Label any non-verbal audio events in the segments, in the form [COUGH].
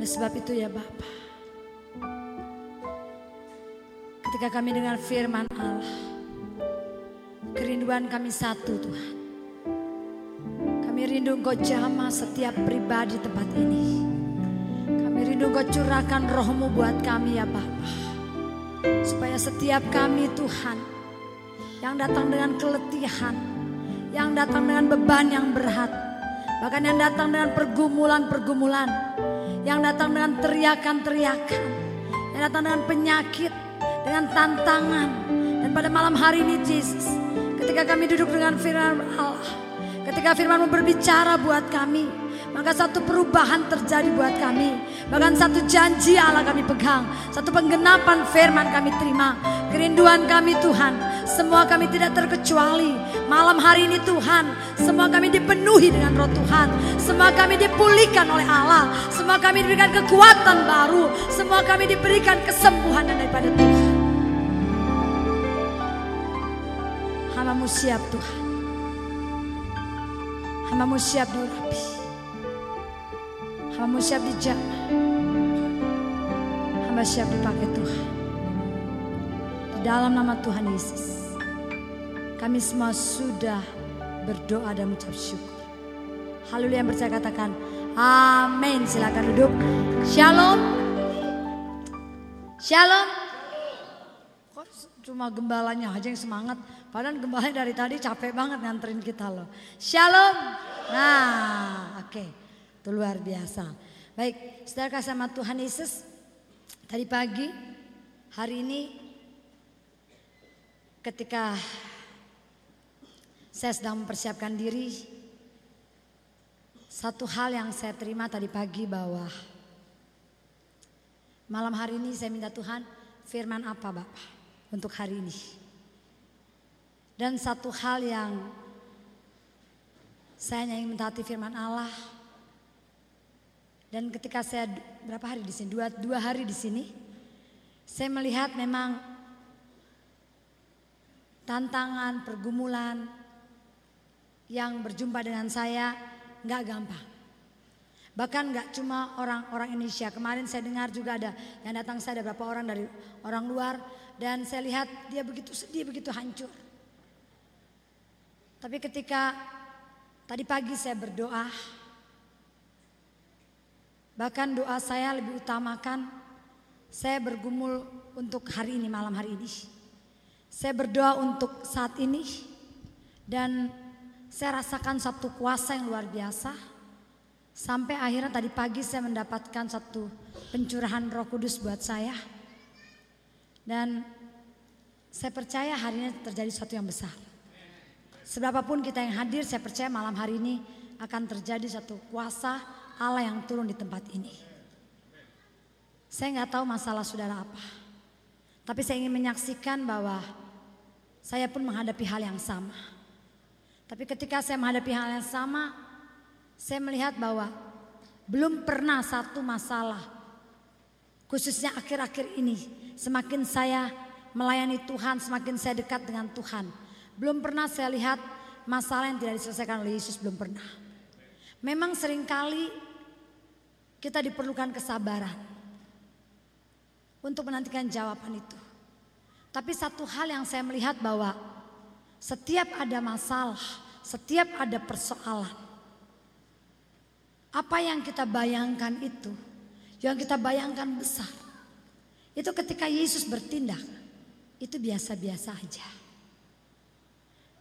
Oleh sebab itu ya Bapak. Ketika kami dengan firman Allah. Kerinduan kami satu Tuhan. Kami rindu engkau jamah setiap pribadi tempat ini. Kami rindu engkau curahkan rohmu buat kami ya Bapak. Supaya setiap kami Tuhan. Yang datang dengan keletihan. Yang datang dengan beban yang berat. Bahkan yang datang dengan pergumulan-pergumulan. Yang datang dengan teriakan-teriakan. Yang datang dengan penyakit. Dengan tantangan. Dan pada malam hari ini Jesus. Ketika kami duduk dengan firman Allah. Ketika firmanmu berbicara buat kami. Maka satu perubahan terjadi buat kami. Bahkan satu janji Allah kami pegang. Satu penggenapan firman kami terima. Kerinduan kami Tuhan. Semua kami tidak terkecuali. Malam hari ini Tuhan. Semua kami dipenuhi dengan roh Tuhan. Semua kami dipulihkan oleh Allah. Semua kami diberikan kekuatan baru. Semua kami diberikan kesembuhan daripada Tuhan. Hamamu siap Tuhan. Hamamu siap diurapi. Hamamu siap dijamah. Hamba siap dipakai Tuhan. Di dalam nama Tuhan Yesus. Kami semua sudah berdoa dan mengucap syukur. Haleluya yang percaya katakan amin. Silakan duduk. Shalom. Shalom. Kok cuma gembalanya aja yang semangat. Padahal gembalanya dari tadi capek banget nganterin kita loh. Shalom. Nah, oke. Okay. Itu luar biasa. Baik, saudara kasih sama Tuhan Yesus. Tadi pagi, hari ini ketika saya sedang mempersiapkan diri. Satu hal yang saya terima tadi pagi bahwa malam hari ini saya minta Tuhan firman apa Bapak untuk hari ini. Dan satu hal yang saya ingin mentaati firman Allah. Dan ketika saya berapa hari di sini, dua, dua hari di sini, saya melihat memang tantangan, pergumulan yang berjumpa dengan saya nggak gampang. Bahkan nggak cuma orang-orang Indonesia. Kemarin saya dengar juga ada yang datang saya ada berapa orang dari orang luar dan saya lihat dia begitu sedih, begitu hancur. Tapi ketika tadi pagi saya berdoa, bahkan doa saya lebih utamakan saya bergumul untuk hari ini, malam hari ini. Saya berdoa untuk saat ini dan saya rasakan satu kuasa yang luar biasa. Sampai akhirnya tadi pagi saya mendapatkan satu pencurahan roh kudus buat saya. Dan saya percaya hari ini terjadi sesuatu yang besar. Seberapapun kita yang hadir, saya percaya malam hari ini akan terjadi satu kuasa Allah yang turun di tempat ini. Saya nggak tahu masalah saudara apa. Tapi saya ingin menyaksikan bahwa saya pun menghadapi hal yang sama. Tapi ketika saya menghadapi hal yang sama, saya melihat bahwa belum pernah satu masalah, khususnya akhir-akhir ini, semakin saya melayani Tuhan, semakin saya dekat dengan Tuhan. Belum pernah saya lihat masalah yang tidak diselesaikan oleh Yesus, belum pernah. Memang sering kali kita diperlukan kesabaran untuk menantikan jawaban itu. Tapi satu hal yang saya melihat bahwa setiap ada masalah, setiap ada persoalan. Apa yang kita bayangkan itu, yang kita bayangkan besar. Itu ketika Yesus bertindak, itu biasa-biasa aja.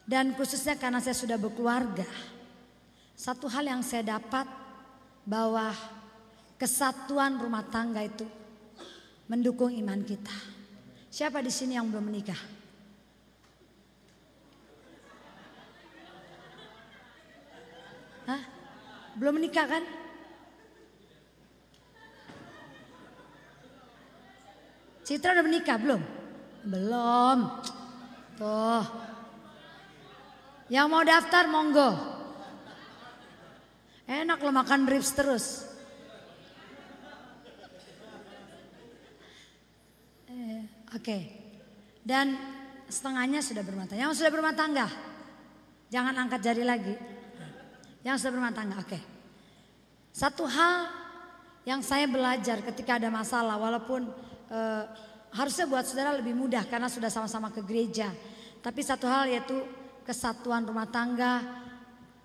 Dan khususnya karena saya sudah berkeluarga, satu hal yang saya dapat bahwa kesatuan rumah tangga itu mendukung iman kita. Siapa di sini yang belum menikah? Hah? Belum menikah kan? Citra udah menikah belum? Belum. Tuh. Yang mau daftar monggo. Enak lo makan ribs terus. Oke. Dan setengahnya sudah berumah tangga. Yang sudah berumah tangga, jangan angkat jari lagi. Yang sudah berumah tangga, oke. Satu hal yang saya belajar ketika ada masalah walaupun uh, harusnya buat saudara lebih mudah karena sudah sama-sama ke gereja. Tapi satu hal yaitu kesatuan rumah tangga,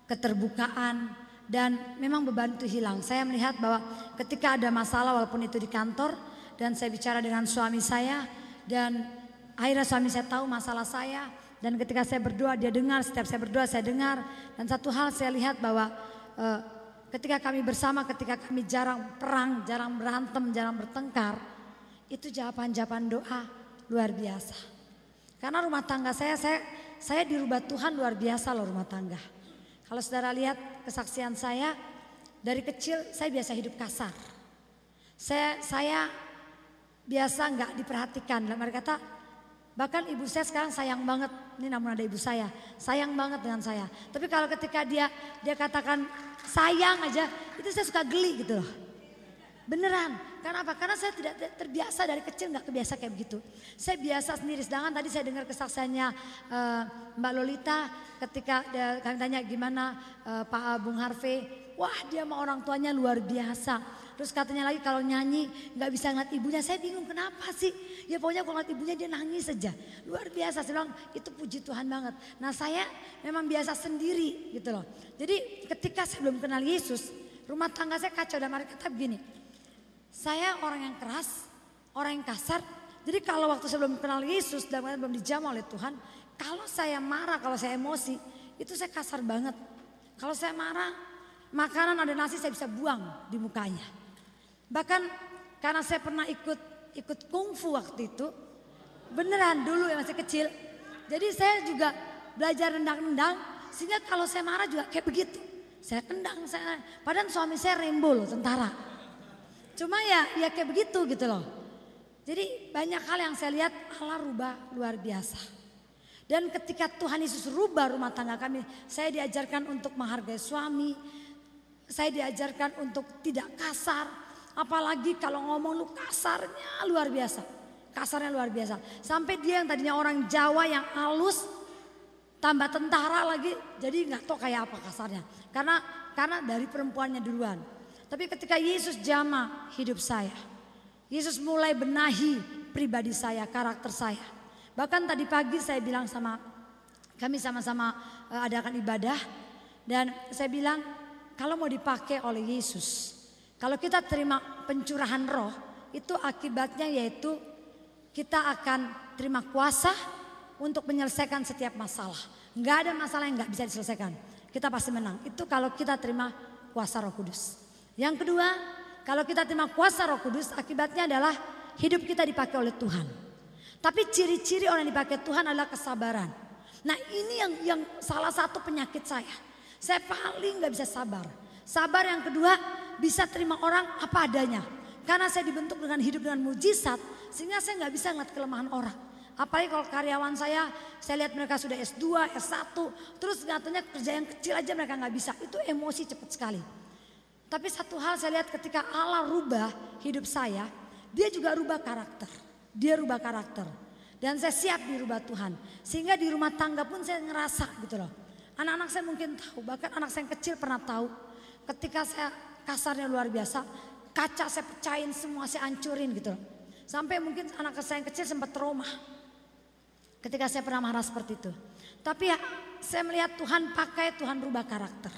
keterbukaan dan memang beban itu hilang. Saya melihat bahwa ketika ada masalah walaupun itu di kantor dan saya bicara dengan suami saya dan akhirnya suami saya tahu masalah saya dan ketika saya berdoa dia dengar, setiap saya berdoa saya dengar dan satu hal saya lihat bahwa uh, ketika kami bersama, ketika kami jarang perang, jarang berantem, jarang bertengkar, itu jawaban-jawaban doa luar biasa. Karena rumah tangga saya, saya saya dirubah Tuhan luar biasa loh rumah tangga. Kalau saudara lihat kesaksian saya, dari kecil saya biasa hidup kasar. Saya saya biasa nggak diperhatikan. Dalam kata, bahkan ibu saya sekarang sayang banget. Ini namun ada ibu saya, sayang banget dengan saya. Tapi kalau ketika dia dia katakan sayang aja, itu saya suka geli gitu loh. Beneran, karena apa? Karena saya tidak terbiasa dari kecil nggak kebiasa kayak begitu. Saya biasa sendiri. Sedangkan tadi saya dengar kesaksiannya uh, Mbak Lolita ketika dia, kami tanya gimana uh, Pak Bung Harvey. Wah dia sama orang tuanya luar biasa. Terus katanya lagi kalau nyanyi nggak bisa ngeliat ibunya. Saya bingung kenapa sih? Ya pokoknya kalau ngeliat ibunya dia nangis saja. Luar biasa. Saya bilang itu puji Tuhan banget. Nah saya memang biasa sendiri gitu loh. Jadi ketika saya belum kenal Yesus, rumah tangga saya kacau dan mereka kata begini. Saya orang yang keras, orang yang kasar. Jadi kalau waktu saya belum kenal Yesus dan belum dijamah oleh Tuhan, kalau saya marah, kalau saya emosi, itu saya kasar banget. Kalau saya marah, makanan ada nasi saya bisa buang di mukanya. Bahkan karena saya pernah ikut ikut kungfu waktu itu, beneran dulu yang masih kecil. Jadi saya juga belajar rendang-rendang sehingga kalau saya marah juga kayak begitu. Saya tendang, saya padahal suami saya rembo loh, tentara. Cuma ya ya kayak begitu gitu loh. Jadi banyak hal yang saya lihat Allah rubah luar biasa. Dan ketika Tuhan Yesus rubah rumah tangga kami, saya diajarkan untuk menghargai suami, saya diajarkan untuk tidak kasar, apalagi kalau ngomong lu kasarnya luar biasa. Kasarnya luar biasa. Sampai dia yang tadinya orang Jawa yang halus, tambah tentara lagi jadi nggak tahu kayak apa kasarnya karena karena dari perempuannya duluan tapi ketika Yesus jama hidup saya Yesus mulai benahi pribadi saya karakter saya bahkan tadi pagi saya bilang sama kami sama-sama uh, adakan ibadah dan saya bilang kalau mau dipakai oleh Yesus kalau kita terima pencurahan roh itu akibatnya yaitu kita akan terima kuasa untuk menyelesaikan setiap masalah. Nggak ada masalah yang nggak bisa diselesaikan. Kita pasti menang. Itu kalau kita terima kuasa Roh Kudus. Yang kedua, kalau kita terima kuasa Roh Kudus, akibatnya adalah hidup kita dipakai oleh Tuhan. Tapi ciri-ciri orang yang dipakai Tuhan adalah kesabaran. Nah ini yang yang salah satu penyakit saya. Saya paling nggak bisa sabar. Sabar yang kedua bisa terima orang apa adanya. Karena saya dibentuk dengan hidup dengan mujizat, sehingga saya nggak bisa ngeliat kelemahan orang. Apalagi kalau karyawan saya, saya lihat mereka sudah S2, S1, terus katanya kerja yang kecil aja mereka nggak bisa. Itu emosi cepat sekali. Tapi satu hal saya lihat ketika Allah rubah hidup saya, dia juga rubah karakter. Dia rubah karakter. Dan saya siap dirubah Tuhan. Sehingga di rumah tangga pun saya ngerasa gitu loh. Anak-anak saya mungkin tahu, bahkan anak saya yang kecil pernah tahu. Ketika saya kasarnya luar biasa, kaca saya pecahin semua, saya hancurin gitu loh. Sampai mungkin anak saya yang kecil sempat trauma. Ketika saya pernah marah seperti itu. Tapi ya saya melihat Tuhan pakai Tuhan rubah karakter.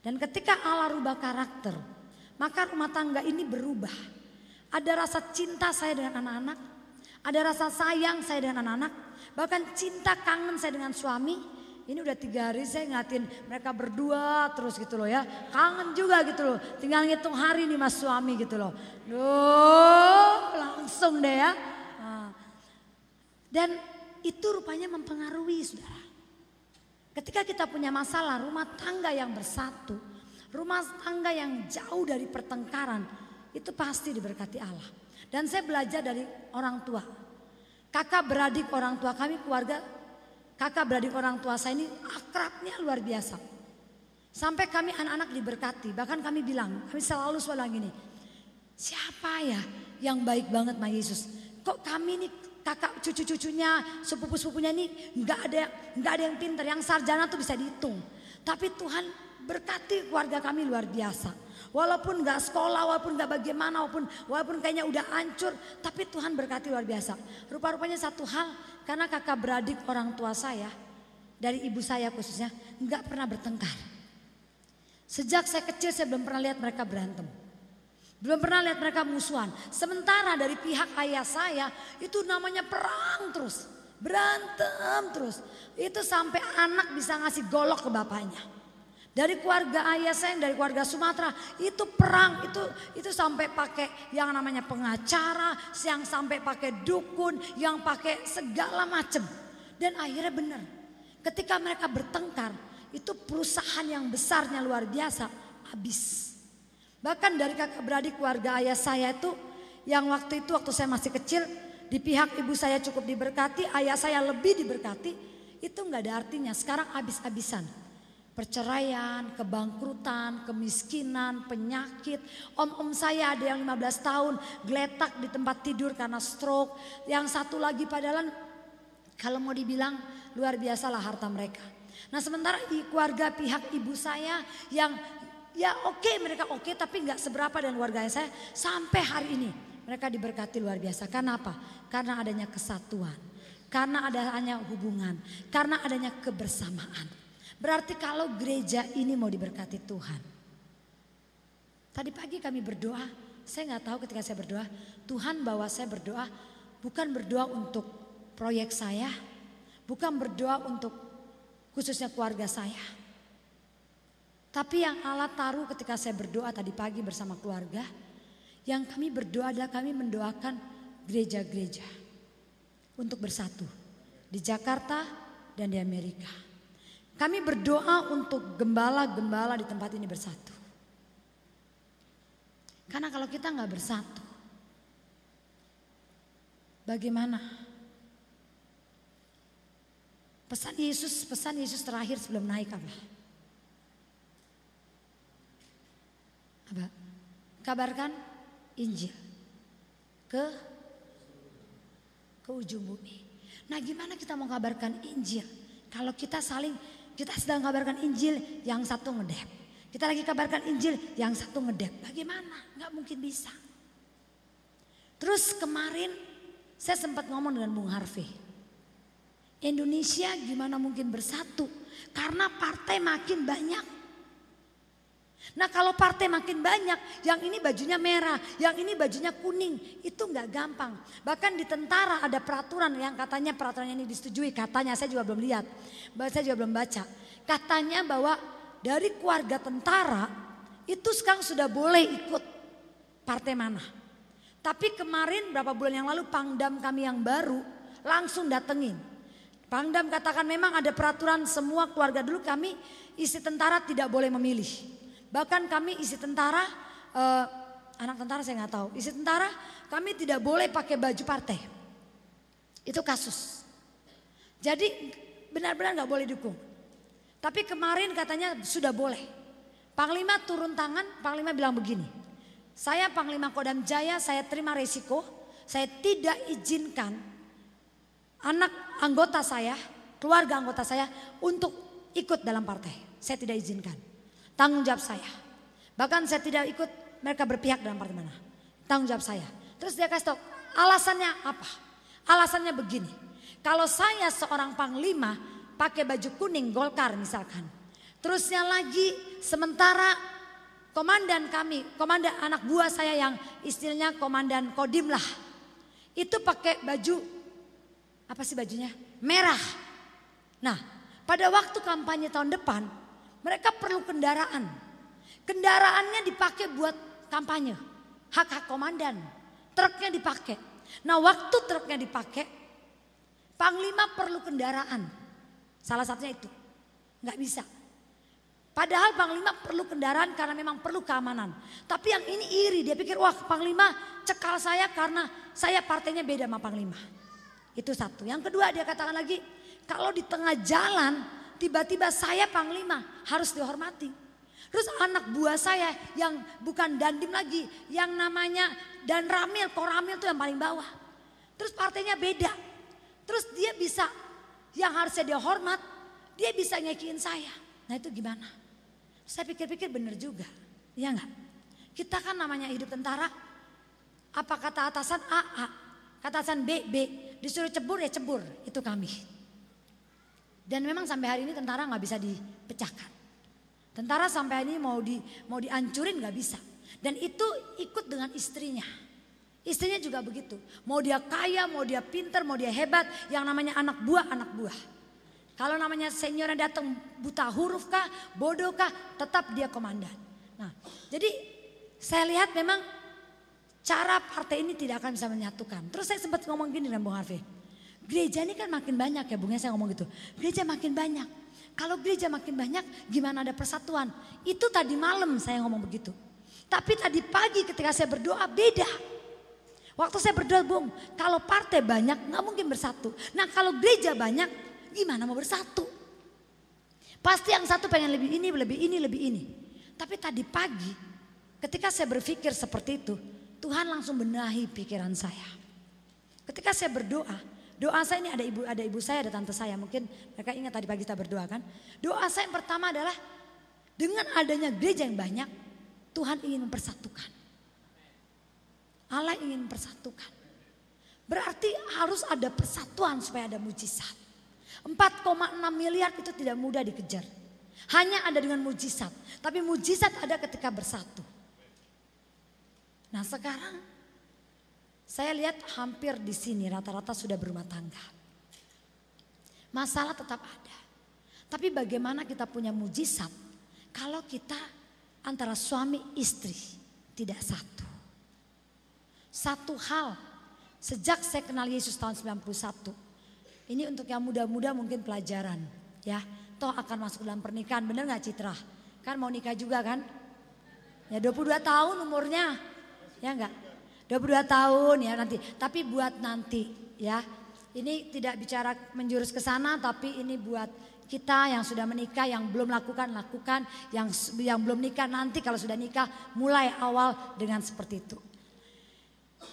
Dan ketika Allah rubah karakter, maka rumah tangga ini berubah. Ada rasa cinta saya dengan anak-anak, ada rasa sayang saya dengan anak-anak, bahkan cinta kangen saya dengan suami. Ini udah tiga hari saya ngeliatin mereka berdua terus gitu loh ya. Kangen juga gitu loh. Tinggal ngitung hari nih mas suami gitu loh. Duh langsung deh ya. Nah. Dan itu rupanya mempengaruhi saudara. Ketika kita punya masalah rumah tangga yang bersatu, rumah tangga yang jauh dari pertengkaran, itu pasti diberkati Allah. Dan saya belajar dari orang tua. Kakak beradik orang tua kami keluarga, kakak beradik orang tua saya ini akrabnya luar biasa. Sampai kami anak-anak diberkati, bahkan kami bilang, kami selalu selalu gini, siapa ya yang baik banget sama Yesus? Kok kami ini kakak cucu-cucunya, sepupu-sepupunya ini nggak ada nggak ada yang pinter, yang sarjana tuh bisa dihitung. Tapi Tuhan berkati keluarga kami luar biasa. Walaupun gak sekolah, walaupun gak bagaimana, walaupun, walaupun kayaknya udah hancur. Tapi Tuhan berkati luar biasa. Rupa-rupanya satu hal, karena kakak beradik orang tua saya, dari ibu saya khususnya, gak pernah bertengkar. Sejak saya kecil saya belum pernah lihat mereka berantem. Belum pernah lihat mereka musuhan. Sementara dari pihak ayah saya itu namanya perang terus. Berantem terus. Itu sampai anak bisa ngasih golok ke bapaknya. Dari keluarga ayah saya dari keluarga Sumatera itu perang itu itu sampai pakai yang namanya pengacara, yang sampai pakai dukun, yang pakai segala macam. Dan akhirnya benar. Ketika mereka bertengkar, itu perusahaan yang besarnya luar biasa habis. Bahkan dari kakak beradik keluarga ayah saya itu yang waktu itu waktu saya masih kecil di pihak ibu saya cukup diberkati, ayah saya lebih diberkati, itu nggak ada artinya. Sekarang habis-habisan perceraian, kebangkrutan, kemiskinan, penyakit. Om-om saya ada yang 15 tahun geletak di tempat tidur karena stroke. Yang satu lagi padahal kalau mau dibilang luar biasa lah harta mereka. Nah sementara di keluarga pihak ibu saya yang ya oke okay, mereka oke okay, tapi nggak seberapa dan keluarga saya sampai hari ini mereka diberkati luar biasa. Karena apa? Karena adanya kesatuan. Karena adanya hubungan. Karena adanya kebersamaan. Berarti kalau gereja ini mau diberkati Tuhan. Tadi pagi kami berdoa, saya nggak tahu ketika saya berdoa, Tuhan bawa saya berdoa bukan berdoa untuk proyek saya, bukan berdoa untuk khususnya keluarga saya. Tapi yang Allah taruh ketika saya berdoa tadi pagi bersama keluarga, yang kami berdoa adalah kami mendoakan gereja-gereja untuk bersatu di Jakarta dan di Amerika. Kami berdoa untuk gembala-gembala di tempat ini bersatu. Karena kalau kita nggak bersatu, bagaimana? Pesan Yesus, pesan Yesus terakhir sebelum naik apa? Apa? Kabarkan Injil ke ke ujung bumi. Nah, gimana kita mau kabarkan Injil kalau kita saling kita sedang kabarkan Injil, yang satu ngedep. Kita lagi kabarkan Injil, yang satu ngedep. Bagaimana? Gak mungkin bisa. Terus kemarin saya sempat ngomong dengan Bung Harvey. Indonesia gimana mungkin bersatu? Karena partai makin banyak. Nah kalau partai makin banyak, yang ini bajunya merah, yang ini bajunya kuning, itu nggak gampang. Bahkan di tentara ada peraturan yang katanya peraturan ini disetujui, katanya saya juga belum lihat, saya juga belum baca. Katanya bahwa dari keluarga tentara itu sekarang sudah boleh ikut partai mana. Tapi kemarin berapa bulan yang lalu pangdam kami yang baru langsung datengin. Pangdam katakan memang ada peraturan semua keluarga dulu kami isi tentara tidak boleh memilih. Bahkan kami isi tentara, uh, anak tentara saya nggak tahu, isi tentara kami tidak boleh pakai baju partai. Itu kasus. Jadi benar-benar nggak boleh dukung. Tapi kemarin katanya sudah boleh. Panglima turun tangan, Panglima bilang begini. Saya Panglima Kodam Jaya, saya terima resiko. Saya tidak izinkan anak anggota saya, keluarga anggota saya untuk ikut dalam partai. Saya tidak izinkan. Tanggung jawab saya. Bahkan saya tidak ikut mereka berpihak dalam partai mana. Tanggung jawab saya. Terus dia kasih tahu alasannya apa? Alasannya begini. Kalau saya seorang panglima pakai baju kuning Golkar misalkan. Terusnya lagi sementara komandan kami, komandan anak buah saya yang istilahnya komandan Kodim lah. Itu pakai baju apa sih bajunya? Merah. Nah, pada waktu kampanye tahun depan mereka perlu kendaraan. Kendaraannya dipakai buat kampanye. Hak-hak komandan. Truknya dipakai. Nah waktu truknya dipakai, Panglima perlu kendaraan. Salah satunya itu. Nggak bisa. Padahal Panglima perlu kendaraan karena memang perlu keamanan. Tapi yang ini iri, dia pikir wah Panglima cekal saya karena saya partainya beda sama Panglima. Itu satu. Yang kedua dia katakan lagi, kalau di tengah jalan tiba-tiba saya panglima harus dihormati. Terus anak buah saya yang bukan dandim lagi, yang namanya dan Ramil, Koramil itu yang paling bawah. Terus partainya beda. Terus dia bisa, yang harusnya dia hormat, dia bisa ngekiin saya. Nah itu gimana? Saya pikir-pikir bener juga, ya enggak? Kita kan namanya hidup tentara. Apa kata atasan A, A. Kata atasan B, B. Disuruh cebur ya cebur. Itu kami. Dan memang sampai hari ini tentara nggak bisa dipecahkan. Tentara sampai hari ini mau di mau dihancurin nggak bisa. Dan itu ikut dengan istrinya. Istrinya juga begitu. Mau dia kaya, mau dia pinter, mau dia hebat. Yang namanya anak buah, anak buah. Kalau namanya senior yang datang buta huruf kah, bodoh kah, tetap dia komandan. Nah, jadi saya lihat memang cara partai ini tidak akan bisa menyatukan. Terus saya sempat ngomong gini dengan Bung Harvey. Gereja ini kan makin banyak ya Bung, ya saya ngomong gitu. Gereja makin banyak. Kalau gereja makin banyak, gimana ada persatuan? Itu tadi malam saya ngomong begitu. Tapi tadi pagi ketika saya berdoa beda. Waktu saya berdoa, Bung, kalau partai banyak nggak mungkin bersatu. Nah kalau gereja banyak, Gimana mau bersatu? Pasti yang satu pengen lebih ini, lebih ini, lebih ini. Tapi tadi pagi ketika saya berpikir seperti itu, Tuhan langsung benahi pikiran saya. Ketika saya berdoa, doa saya ini ada ibu ada ibu saya, ada tante saya. Mungkin mereka ingat tadi pagi kita berdoa kan. Doa saya yang pertama adalah dengan adanya gereja yang banyak, Tuhan ingin mempersatukan. Allah ingin mempersatukan. Berarti harus ada persatuan supaya ada mujizat. 4,6 miliar itu tidak mudah dikejar. Hanya ada dengan mujizat. Tapi mujizat ada ketika bersatu. Nah sekarang saya lihat hampir di sini rata-rata sudah berumah tangga. Masalah tetap ada. Tapi bagaimana kita punya mujizat kalau kita antara suami istri tidak satu. Satu hal sejak saya kenal Yesus tahun 91 ini untuk yang muda-muda mungkin pelajaran ya. Toh akan masuk dalam pernikahan, bener gak Citra? Kan mau nikah juga kan? Ya 22 tahun umurnya, ya enggak? 22 tahun ya nanti. Tapi buat nanti ya. Ini tidak bicara menjurus ke sana, tapi ini buat kita yang sudah menikah, yang belum lakukan, lakukan. Yang yang belum nikah nanti kalau sudah nikah, mulai awal dengan seperti itu.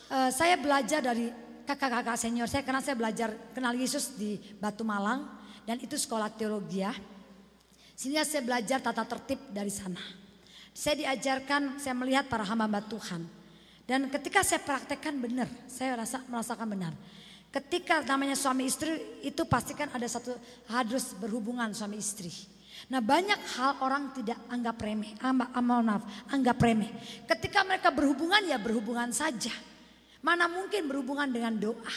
Uh, saya belajar dari kakak-kakak senior saya karena saya belajar kenal Yesus di Batu Malang dan itu sekolah teologi ya. Sehingga saya belajar tata tertib dari sana. Saya diajarkan, saya melihat para hamba Tuhan. Dan ketika saya praktekkan benar, saya rasa merasakan benar. Ketika namanya suami istri itu pastikan ada satu harus berhubungan suami istri. Nah banyak hal orang tidak anggap remeh, maaf, anggap remeh. Ketika mereka berhubungan ya berhubungan saja. Mana mungkin berhubungan dengan doa.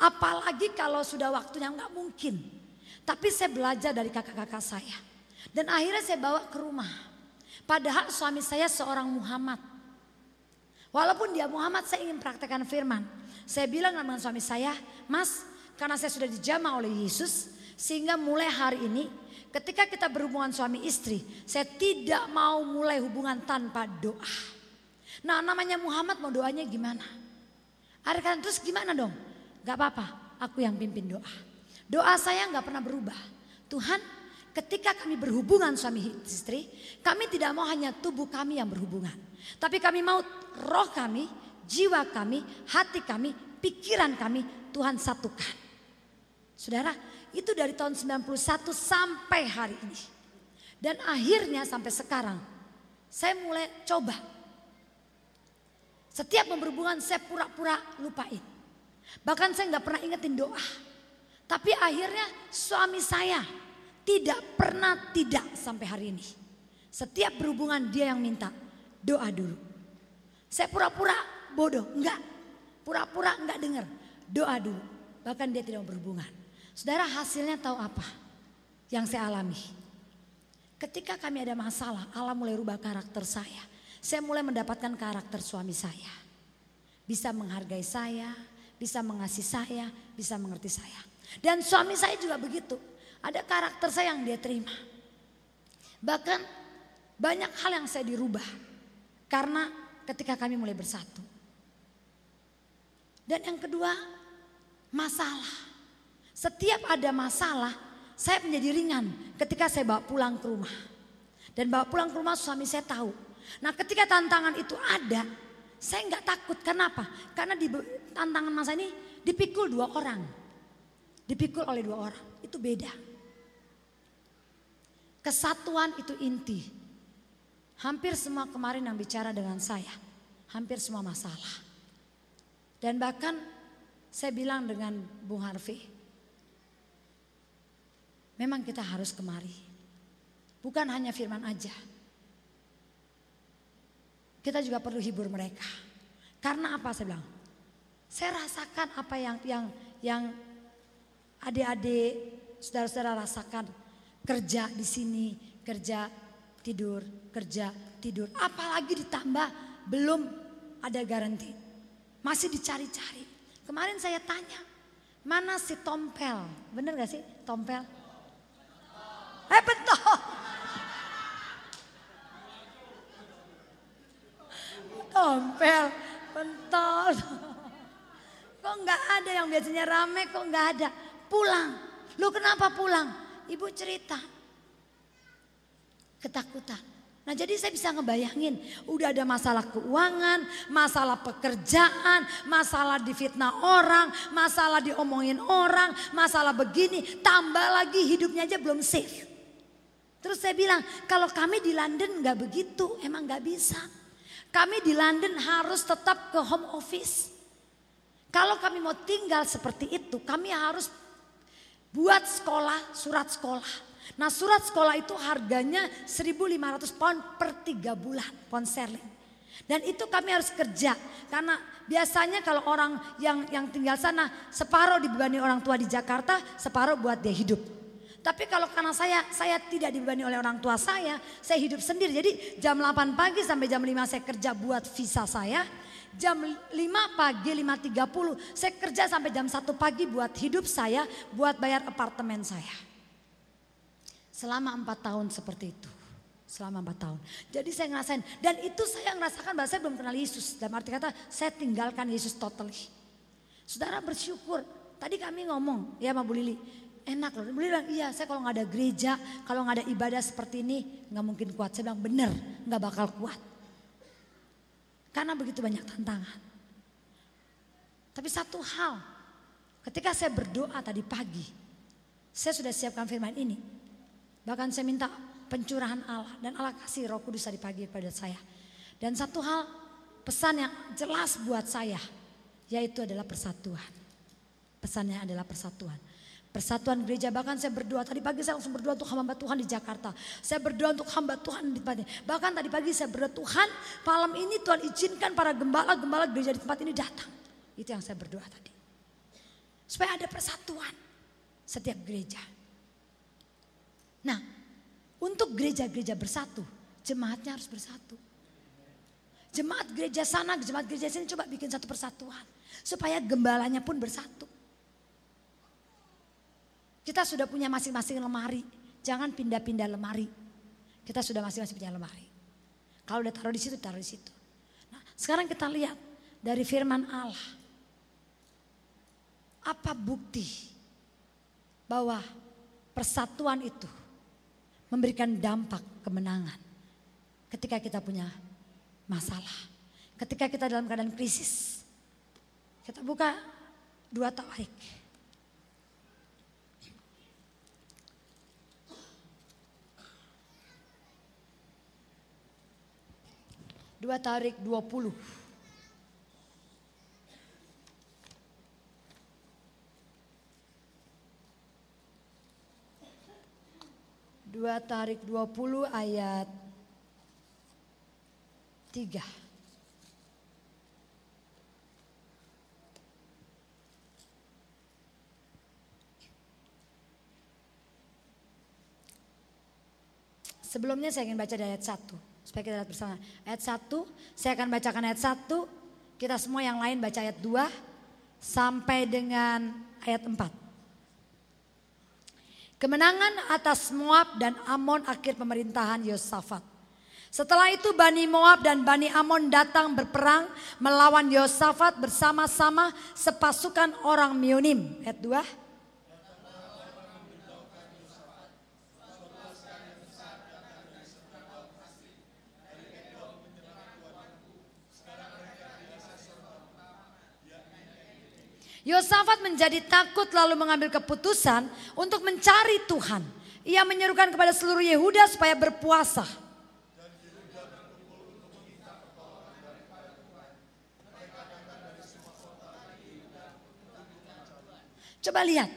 Apalagi kalau sudah waktunya nggak mungkin. Tapi saya belajar dari kakak-kakak saya. Dan akhirnya saya bawa ke rumah. Padahal suami saya seorang Muhammad. Walaupun dia Muhammad saya ingin praktekkan firman. Saya bilang dengan suami saya, Mas karena saya sudah dijamah oleh Yesus. Sehingga mulai hari ini ketika kita berhubungan suami istri. Saya tidak mau mulai hubungan tanpa doa. Nah namanya Muhammad mau doanya gimana? Ada kan terus gimana dong? Gak apa-apa, aku yang pimpin doa. Doa saya gak pernah berubah. Tuhan ketika kami berhubungan suami istri, kami tidak mau hanya tubuh kami yang berhubungan. Tapi kami mau roh kami, jiwa kami, hati kami, pikiran kami Tuhan satukan. Saudara, itu dari tahun 91 sampai hari ini. Dan akhirnya sampai sekarang saya mulai coba setiap berhubungan saya pura-pura lupain. Bahkan saya nggak pernah ingetin doa. Tapi akhirnya suami saya tidak pernah tidak sampai hari ini. Setiap berhubungan dia yang minta doa dulu. Saya pura-pura bodoh, enggak. Pura-pura enggak dengar. Doa dulu. Bahkan dia tidak berhubungan. Saudara hasilnya tahu apa? Yang saya alami. Ketika kami ada masalah, Allah mulai rubah karakter saya. Saya mulai mendapatkan karakter suami saya. Bisa menghargai saya, bisa mengasihi saya, bisa mengerti saya. Dan suami saya juga begitu. Ada karakter saya yang dia terima. Bahkan banyak hal yang saya dirubah. Karena ketika kami mulai bersatu. Dan yang kedua, masalah. Setiap ada masalah, saya menjadi ringan ketika saya bawa pulang ke rumah. Dan bawa pulang ke rumah suami saya tahu Nah ketika tantangan itu ada, saya nggak takut. Kenapa? Karena di tantangan masa ini dipikul dua orang. Dipikul oleh dua orang. Itu beda. Kesatuan itu inti. Hampir semua kemarin yang bicara dengan saya. Hampir semua masalah. Dan bahkan saya bilang dengan Bung Harvey. Memang kita harus kemari. Bukan hanya firman aja. Kita juga perlu hibur mereka. Karena apa saya bilang? Saya rasakan apa yang yang yang adik-adik, saudara-saudara rasakan kerja di sini, kerja tidur, kerja tidur. Apalagi ditambah belum ada garansi. Masih dicari-cari. Kemarin saya tanya, mana si Tompel? Bener gak sih Tompel? Eh betul. [LAUGHS] Tompel, pentol. Kok nggak ada yang biasanya rame kok nggak ada. Pulang. Lu kenapa pulang? Ibu cerita. Ketakutan. Nah jadi saya bisa ngebayangin udah ada masalah keuangan, masalah pekerjaan, masalah difitnah orang, masalah diomongin orang, masalah begini, tambah lagi hidupnya aja belum safe. Terus saya bilang kalau kami di London nggak begitu, emang nggak bisa. Kami di London harus tetap ke home office. Kalau kami mau tinggal seperti itu, kami harus buat sekolah, surat sekolah. Nah surat sekolah itu harganya 1.500 pound per tiga bulan pound sterling. Dan itu kami harus kerja karena biasanya kalau orang yang yang tinggal sana separuh dibebani orang tua di Jakarta, separuh buat dia hidup. Tapi kalau karena saya saya tidak dibebani oleh orang tua saya, saya hidup sendiri. Jadi jam 8 pagi sampai jam 5 saya kerja buat visa saya. Jam 5 pagi 5.30 saya kerja sampai jam 1 pagi buat hidup saya, buat bayar apartemen saya. Selama empat tahun seperti itu. Selama empat tahun. Jadi saya ngerasain. Dan itu saya ngerasakan bahwa saya belum kenal Yesus. Dalam arti kata saya tinggalkan Yesus totally. Saudara bersyukur. Tadi kami ngomong ya sama Bu Lili. Enak loh. Bu Lili bilang iya saya kalau nggak ada gereja. Kalau nggak ada ibadah seperti ini nggak mungkin kuat. Saya bilang bener nggak bakal kuat. Karena begitu banyak tantangan. Tapi satu hal. Ketika saya berdoa tadi pagi. Saya sudah siapkan firman ini. Bahkan saya minta pencurahan Allah dan Allah kasih roh kudus tadi pagi pada saya. Dan satu hal pesan yang jelas buat saya yaitu adalah persatuan. Pesannya adalah persatuan. Persatuan gereja bahkan saya berdoa tadi pagi saya langsung berdoa untuk hamba Tuhan di Jakarta. Saya berdoa untuk hamba Tuhan di tempat ini. Bahkan tadi pagi saya berdoa Tuhan malam ini Tuhan izinkan para gembala-gembala gereja di tempat ini datang. Itu yang saya berdoa tadi. Supaya ada persatuan setiap gereja. Nah, untuk gereja-gereja bersatu, jemaatnya harus bersatu. Jemaat gereja sana, jemaat gereja sini coba bikin satu persatuan. Supaya gembalanya pun bersatu. Kita sudah punya masing-masing lemari. Jangan pindah-pindah lemari. Kita sudah masing-masing punya lemari. Kalau udah taruh di situ, taruh di situ. Nah, sekarang kita lihat dari firman Allah. Apa bukti bahwa persatuan itu memberikan dampak kemenangan ketika kita punya masalah. Ketika kita dalam keadaan krisis. Kita buka dua tawarik. Dua tarik 20. 2 tarik 20 ayat 3. Sebelumnya saya ingin baca dari ayat 1 supaya kita lihat bersama. Ayat 1, saya akan bacakan ayat 1, kita semua yang lain baca ayat 2 sampai dengan ayat 4. Kemenangan atas Moab dan Amon akhir pemerintahan Yosafat. Setelah itu Bani Moab dan Bani Amon datang berperang melawan Yosafat bersama-sama sepasukan orang Mionim. Ayat 2. Yosafat menjadi takut lalu mengambil keputusan untuk mencari Tuhan. Ia menyerukan kepada seluruh Yehuda supaya berpuasa. Coba lihat,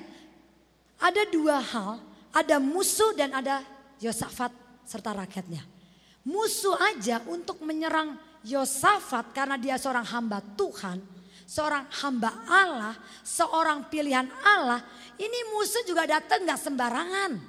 ada dua hal, ada musuh dan ada Yosafat serta rakyatnya. Musuh aja untuk menyerang Yosafat karena dia seorang hamba Tuhan, seorang hamba Allah, seorang pilihan Allah. Ini musuh juga datang gak sembarangan.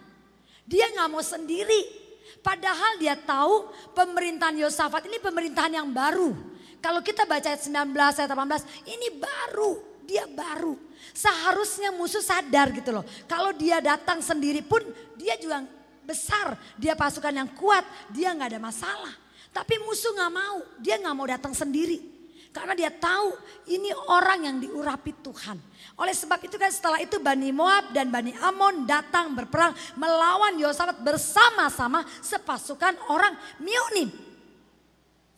Dia gak mau sendiri. Padahal dia tahu pemerintahan Yosafat ini pemerintahan yang baru. Kalau kita baca ayat 19, ayat 18, ini baru, dia baru. Seharusnya musuh sadar gitu loh. Kalau dia datang sendiri pun dia juga besar, dia pasukan yang kuat, dia nggak ada masalah. Tapi musuh nggak mau, dia nggak mau datang sendiri. Karena dia tahu ini orang yang diurapi Tuhan. Oleh sebab itu kan setelah itu Bani Moab dan Bani Amon datang berperang melawan Yosafat bersama-sama sepasukan orang Mionim.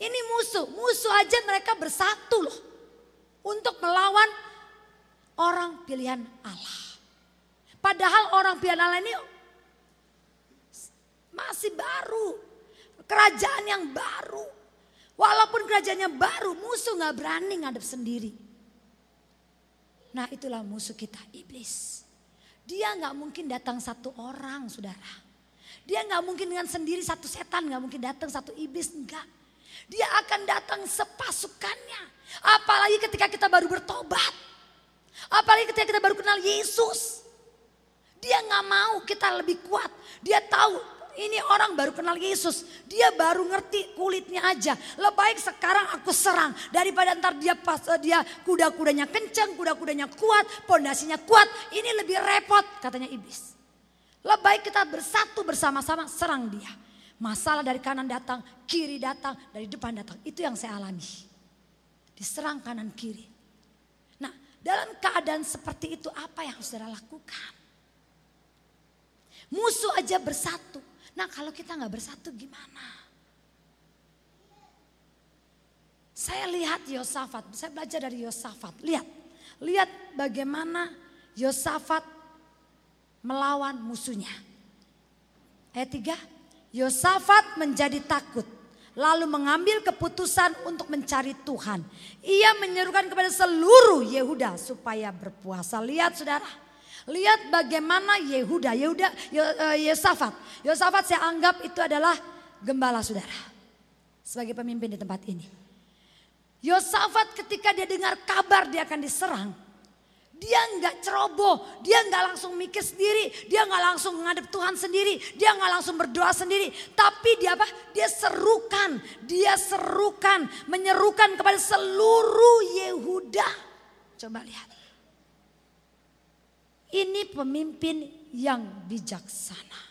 Ini musuh, musuh aja mereka bersatu loh. Untuk melawan orang pilihan Allah. Padahal orang pilihan Allah ini masih baru. Kerajaan yang baru. Walaupun kerajaannya baru, musuh gak berani ngadep sendiri. Nah itulah musuh kita, iblis. Dia gak mungkin datang satu orang, saudara. Dia gak mungkin dengan sendiri satu setan, gak mungkin datang satu iblis, enggak. Dia akan datang sepasukannya. Apalagi ketika kita baru bertobat. Apalagi ketika kita baru kenal Yesus. Dia nggak mau kita lebih kuat. Dia tahu ini orang baru kenal Yesus. Dia baru ngerti kulitnya aja. Lebih baik sekarang aku serang. Daripada ntar dia pas eh, dia kuda-kudanya kencang, kuda-kudanya kuat, pondasinya kuat. Ini lebih repot katanya iblis. Lebih baik kita bersatu bersama-sama serang dia. Masalah dari kanan datang, kiri datang, dari depan datang. Itu yang saya alami. Diserang kanan kiri. Nah dalam keadaan seperti itu apa yang harus saudara lakukan? Musuh aja bersatu. Nah kalau kita nggak bersatu gimana? Saya lihat Yosafat, saya belajar dari Yosafat. Lihat, lihat bagaimana Yosafat melawan musuhnya. Ayat 3, Yosafat menjadi takut. Lalu mengambil keputusan untuk mencari Tuhan. Ia menyerukan kepada seluruh Yehuda supaya berpuasa. Lihat saudara, Lihat bagaimana Yehuda, Yehuda, eh, Yosafat. Yosafat saya anggap itu adalah gembala saudara. Sebagai pemimpin di tempat ini. Yosafat ketika dia dengar kabar dia akan diserang. Dia nggak ceroboh, dia nggak langsung mikir sendiri, dia nggak langsung menghadap Tuhan sendiri, dia nggak langsung berdoa sendiri. Tapi dia apa? Dia serukan, dia serukan, menyerukan kepada seluruh Yehuda. Coba lihat. Ini pemimpin yang bijaksana.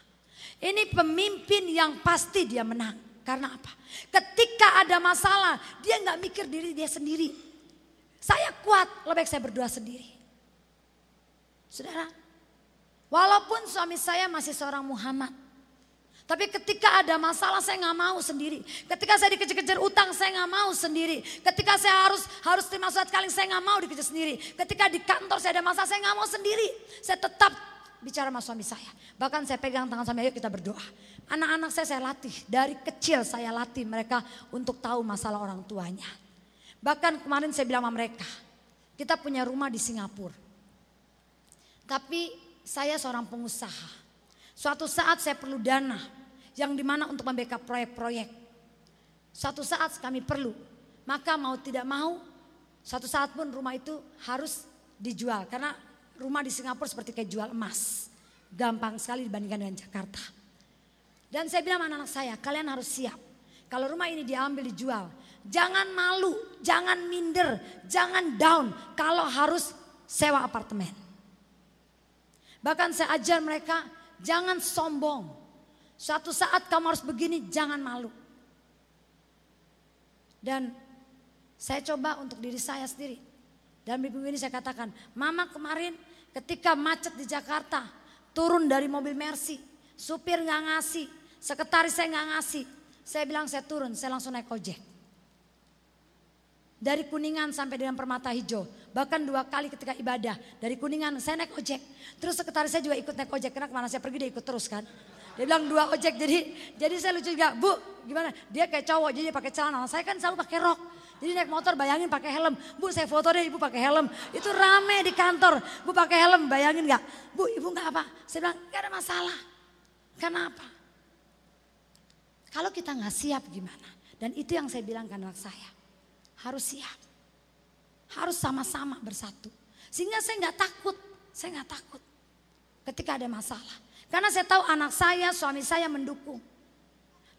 Ini pemimpin yang pasti dia menang. Karena apa? Ketika ada masalah, dia nggak mikir diri dia sendiri. Saya kuat, lebih baik saya berdoa sendiri. Saudara, walaupun suami saya masih seorang Muhammad, tapi ketika ada masalah saya nggak mau sendiri. Ketika saya dikejar-kejar utang saya nggak mau sendiri. Ketika saya harus harus terima surat kaling saya nggak mau dikejar sendiri. Ketika di kantor saya ada masalah saya nggak mau sendiri. Saya tetap bicara sama suami saya. Bahkan saya pegang tangan suami, ayo kita berdoa. Anak-anak saya saya latih. Dari kecil saya latih mereka untuk tahu masalah orang tuanya. Bahkan kemarin saya bilang sama mereka, kita punya rumah di Singapura. Tapi saya seorang pengusaha. Suatu saat saya perlu dana yang di mana untuk membackup proyek-proyek. Suatu saat kami perlu, maka mau tidak mau, suatu saat pun rumah itu harus dijual. Karena rumah di Singapura seperti kayak jual emas. Gampang sekali dibandingkan dengan Jakarta. Dan saya bilang anak-anak saya, kalian harus siap. Kalau rumah ini diambil dijual, jangan malu, jangan minder, jangan down kalau harus sewa apartemen. Bahkan saya ajar mereka, jangan sombong. Suatu saat kamu harus begini, jangan malu. Dan saya coba untuk diri saya sendiri. Dan minggu ini saya katakan, mama kemarin ketika macet di Jakarta, turun dari mobil Mercy, supir nggak ngasih, sekretaris saya nggak ngasih. Saya bilang saya turun, saya langsung naik ojek. Dari Kuningan sampai dengan Permata Hijau. Bahkan dua kali ketika ibadah. Dari Kuningan saya naik ojek. Terus sekretaris saya juga ikut naik ojek. Karena ke mana saya pergi dia ikut terus kan. Dia bilang dua ojek jadi jadi saya lucu juga, Bu, gimana? Dia kayak cowok jadi pakai celana. Saya kan selalu pakai rok. Jadi naik motor bayangin pakai helm. Bu saya foto deh ibu pakai helm. Itu rame di kantor. Bu pakai helm bayangin gak? Bu ibu gak apa? Saya bilang gak ada masalah. Kenapa? Kalau kita gak siap gimana? Dan itu yang saya bilang ke anak saya. Harus siap. Harus sama-sama bersatu. Sehingga saya gak takut. Saya gak takut ketika ada masalah. Karena saya tahu anak saya, suami saya mendukung.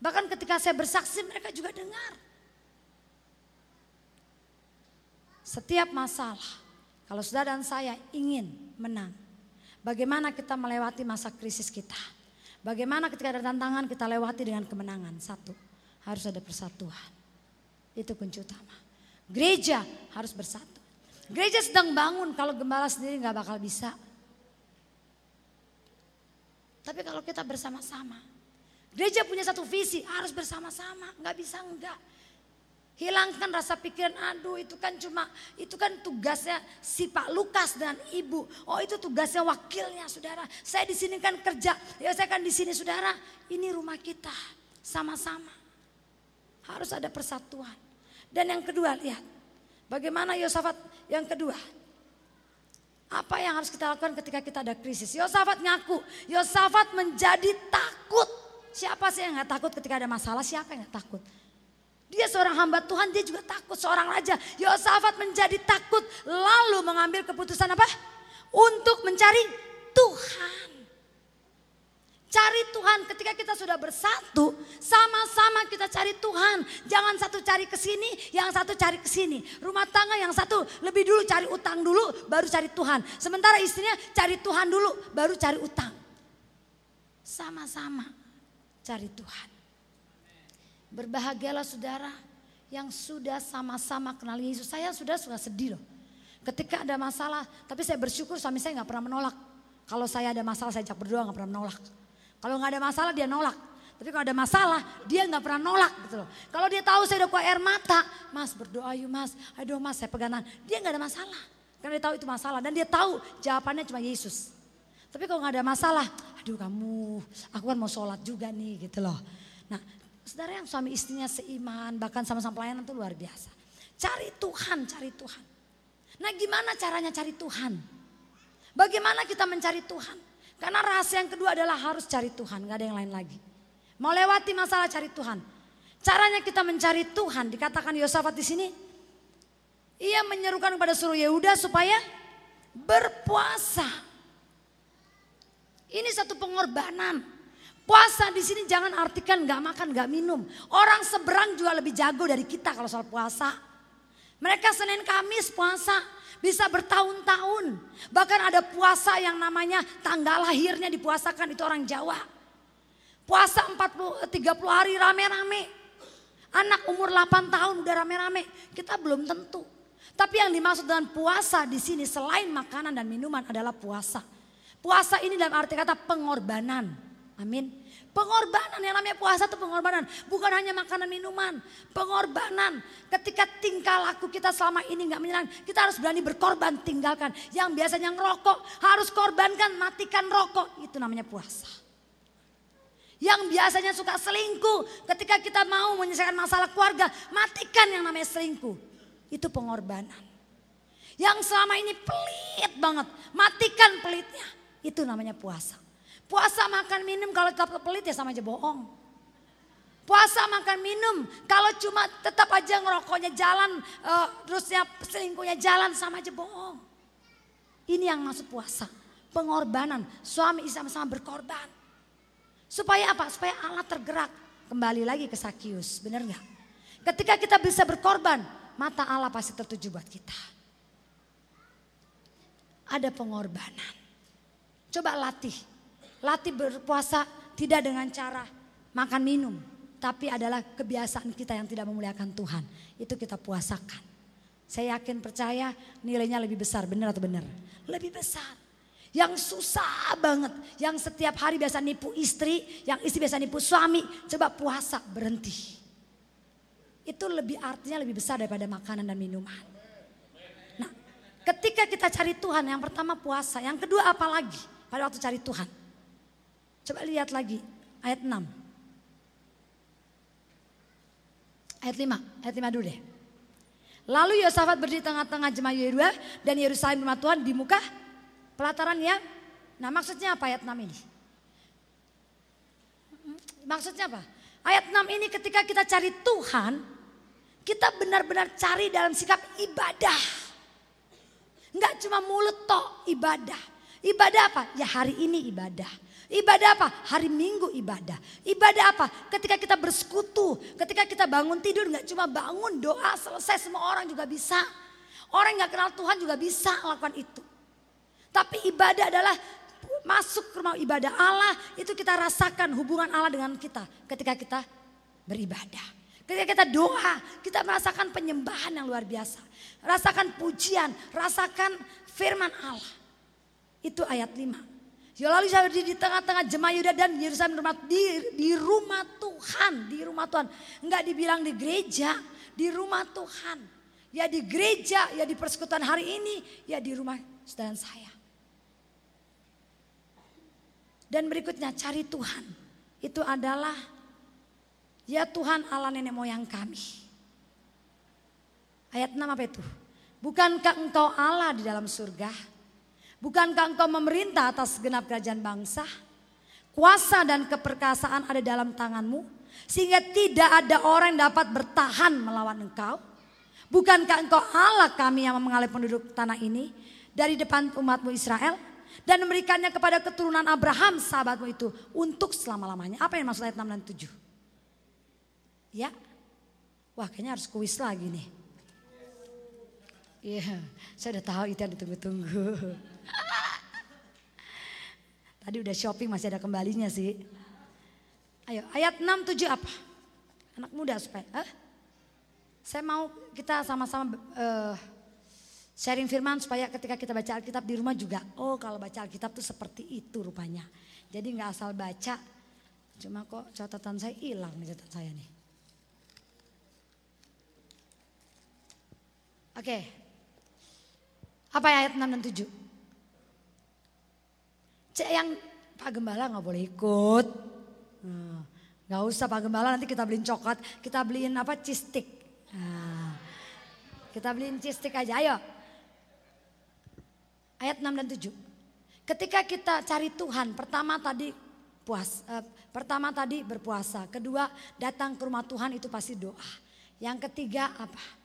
Bahkan ketika saya bersaksi mereka juga dengar. Setiap masalah, kalau saudara dan saya ingin menang, bagaimana kita melewati masa krisis kita? Bagaimana ketika ada tantangan kita lewati dengan kemenangan? Satu, harus ada persatuan. Itu kunci utama. Gereja harus bersatu. Gereja sedang bangun, kalau gembala sendiri nggak bakal bisa. Tapi kalau kita bersama-sama, gereja punya satu visi, harus bersama-sama, nggak bisa enggak. Hilangkan rasa pikiran, aduh itu kan cuma, itu kan tugasnya si Pak Lukas dan Ibu. Oh itu tugasnya wakilnya saudara. Saya di sini kan kerja, ya saya kan di sini saudara. Ini rumah kita, sama-sama. Harus ada persatuan. Dan yang kedua lihat, bagaimana Yosafat yang kedua. Apa yang harus kita lakukan ketika kita ada krisis? Yosafat ngaku, Yosafat menjadi takut. Siapa sih yang gak takut ketika ada masalah? Siapa yang gak takut? Dia seorang hamba Tuhan, dia juga takut seorang raja. Yosafat menjadi takut lalu mengambil keputusan apa? Untuk mencari Tuhan. Cari Tuhan ketika kita sudah bersatu, sama-sama kita cari Tuhan. Jangan satu cari ke sini, yang satu cari ke sini. Rumah tangga yang satu lebih dulu cari utang dulu, baru cari Tuhan. Sementara istrinya cari Tuhan dulu, baru cari utang. Sama-sama cari Tuhan. Berbahagialah saudara yang sudah sama-sama kenal Yesus. Saya sudah suka sedih loh. Ketika ada masalah, tapi saya bersyukur suami saya nggak pernah menolak. Kalau saya ada masalah saya ajak berdoa nggak pernah menolak. Kalau nggak ada masalah dia nolak. Tapi kalau ada masalah dia nggak pernah nolak gitu loh. Kalau dia tahu saya udah kuat air mata, mas berdoa yuk mas, aduh mas saya pegangan. Dia nggak ada masalah. Karena dia tahu itu masalah dan dia tahu jawabannya cuma Yesus. Tapi kalau nggak ada masalah, aduh kamu, aku kan mau sholat juga nih gitu loh. Nah Saudara yang suami istrinya seiman, bahkan sama-sama pelayanan itu luar biasa. Cari Tuhan, cari Tuhan. Nah gimana caranya cari Tuhan? Bagaimana kita mencari Tuhan? Karena rahasia yang kedua adalah harus cari Tuhan, gak ada yang lain lagi. Mau lewati masalah cari Tuhan. Caranya kita mencari Tuhan, dikatakan Yosafat di sini. Ia menyerukan kepada suruh Yehuda supaya berpuasa. Ini satu pengorbanan. Puasa di sini jangan artikan nggak makan, nggak minum. Orang seberang juga lebih jago dari kita kalau soal puasa. Mereka Senin Kamis puasa bisa bertahun-tahun. Bahkan ada puasa yang namanya tanggal lahirnya dipuasakan itu orang Jawa. Puasa 40 30 hari rame-rame. Anak umur 8 tahun udah rame-rame. Kita belum tentu. Tapi yang dimaksud dengan puasa di sini selain makanan dan minuman adalah puasa. Puasa ini dalam arti kata pengorbanan. Amin. Pengorbanan yang namanya puasa itu pengorbanan. Bukan hanya makanan minuman. Pengorbanan. Ketika tingkah laku kita selama ini nggak menyenang. Kita harus berani berkorban tinggalkan. Yang biasanya ngerokok harus korbankan matikan rokok. Itu namanya puasa. Yang biasanya suka selingkuh. Ketika kita mau menyelesaikan masalah keluarga. Matikan yang namanya selingkuh. Itu pengorbanan. Yang selama ini pelit banget. Matikan pelitnya. Itu namanya puasa. Puasa makan minum kalau tetap pelit ya sama aja bohong. Puasa makan minum kalau cuma tetap aja ngerokoknya jalan uh, terusnya selingkuhnya jalan sama aja bohong. Ini yang maksud puasa. Pengorbanan. Suami istri sama-sama berkorban. Supaya apa? Supaya Allah tergerak. Kembali lagi ke Sakius. Benar nggak? Ketika kita bisa berkorban, mata Allah pasti tertuju buat kita. Ada pengorbanan. Coba latih Latih berpuasa tidak dengan cara makan minum. Tapi adalah kebiasaan kita yang tidak memuliakan Tuhan. Itu kita puasakan. Saya yakin percaya nilainya lebih besar. Benar atau benar? Lebih besar. Yang susah banget. Yang setiap hari biasa nipu istri. Yang istri biasa nipu suami. Coba puasa berhenti. Itu lebih artinya lebih besar daripada makanan dan minuman. Nah ketika kita cari Tuhan yang pertama puasa. Yang kedua apa lagi pada waktu cari Tuhan? Coba lihat lagi ayat 6. Ayat 5, ayat 5 dulu deh. Lalu Yosafat berdiri tengah-tengah jemaah Yehuda dan Yerusalem rumah Tuhan di muka pelataran yang Nah maksudnya apa ayat 6 ini? Maksudnya apa? Ayat 6 ini ketika kita cari Tuhan, kita benar-benar cari dalam sikap ibadah. Enggak cuma mulut tok ibadah. Ibadah apa? Ya hari ini ibadah. Ibadah apa? Hari Minggu ibadah. Ibadah apa? Ketika kita bersekutu, ketika kita bangun tidur nggak cuma bangun doa selesai semua orang juga bisa. Orang nggak kenal Tuhan juga bisa lakukan itu. Tapi ibadah adalah masuk ke rumah ibadah Allah itu kita rasakan hubungan Allah dengan kita ketika kita beribadah. Ketika kita doa, kita merasakan penyembahan yang luar biasa. Rasakan pujian, rasakan firman Allah. Itu ayat 5. Lalu saya berdiri di tengah-tengah jemaah Yuda dan Yerusalem di, di rumah Tuhan, di rumah Tuhan. Enggak dibilang di gereja, di rumah Tuhan. Ya di gereja, ya di persekutuan hari ini, ya di rumah saudara saya. Dan berikutnya cari Tuhan. Itu adalah ya Tuhan Allah nenek moyang kami. Ayat 6 apa itu? Bukankah engkau Allah di dalam surga? Bukankah engkau memerintah atas genap kerajaan bangsa? Kuasa dan keperkasaan ada dalam tanganmu. Sehingga tidak ada orang yang dapat bertahan melawan engkau. Bukankah engkau Allah kami yang mengalih penduduk tanah ini dari depan umatmu Israel? dan memberikannya kepada keturunan Abraham sahabatmu itu untuk selama-lamanya. Apa yang maksud ayat 6 dan 7? Ya. Wah kayaknya harus kuis lagi nih. Iya, yeah, saya udah tahu itu yang ditunggu-tunggu. [LAUGHS] Tadi udah shopping masih ada kembalinya sih. Ayo, ayat 6 7 apa? Anak muda supaya. Huh? Saya mau kita sama-sama uh, Sharing firman supaya ketika kita baca Alkitab di rumah juga, oh kalau baca Alkitab tuh seperti itu rupanya. Jadi nggak asal baca, cuma kok catatan saya hilang nih catatan saya nih. Oke, apa ya ayat 6 dan 7? Cek yang Pak Gembala nggak boleh ikut. Hmm, nggak usah Pak Gembala nanti kita beliin coklat, kita beliin apa cistik. Nah, kita beliin cistik aja, ayo. Ayat 6 dan 7. Ketika kita cari Tuhan, pertama tadi puas, eh, pertama tadi berpuasa, kedua datang ke rumah Tuhan itu pasti doa. Yang ketiga apa?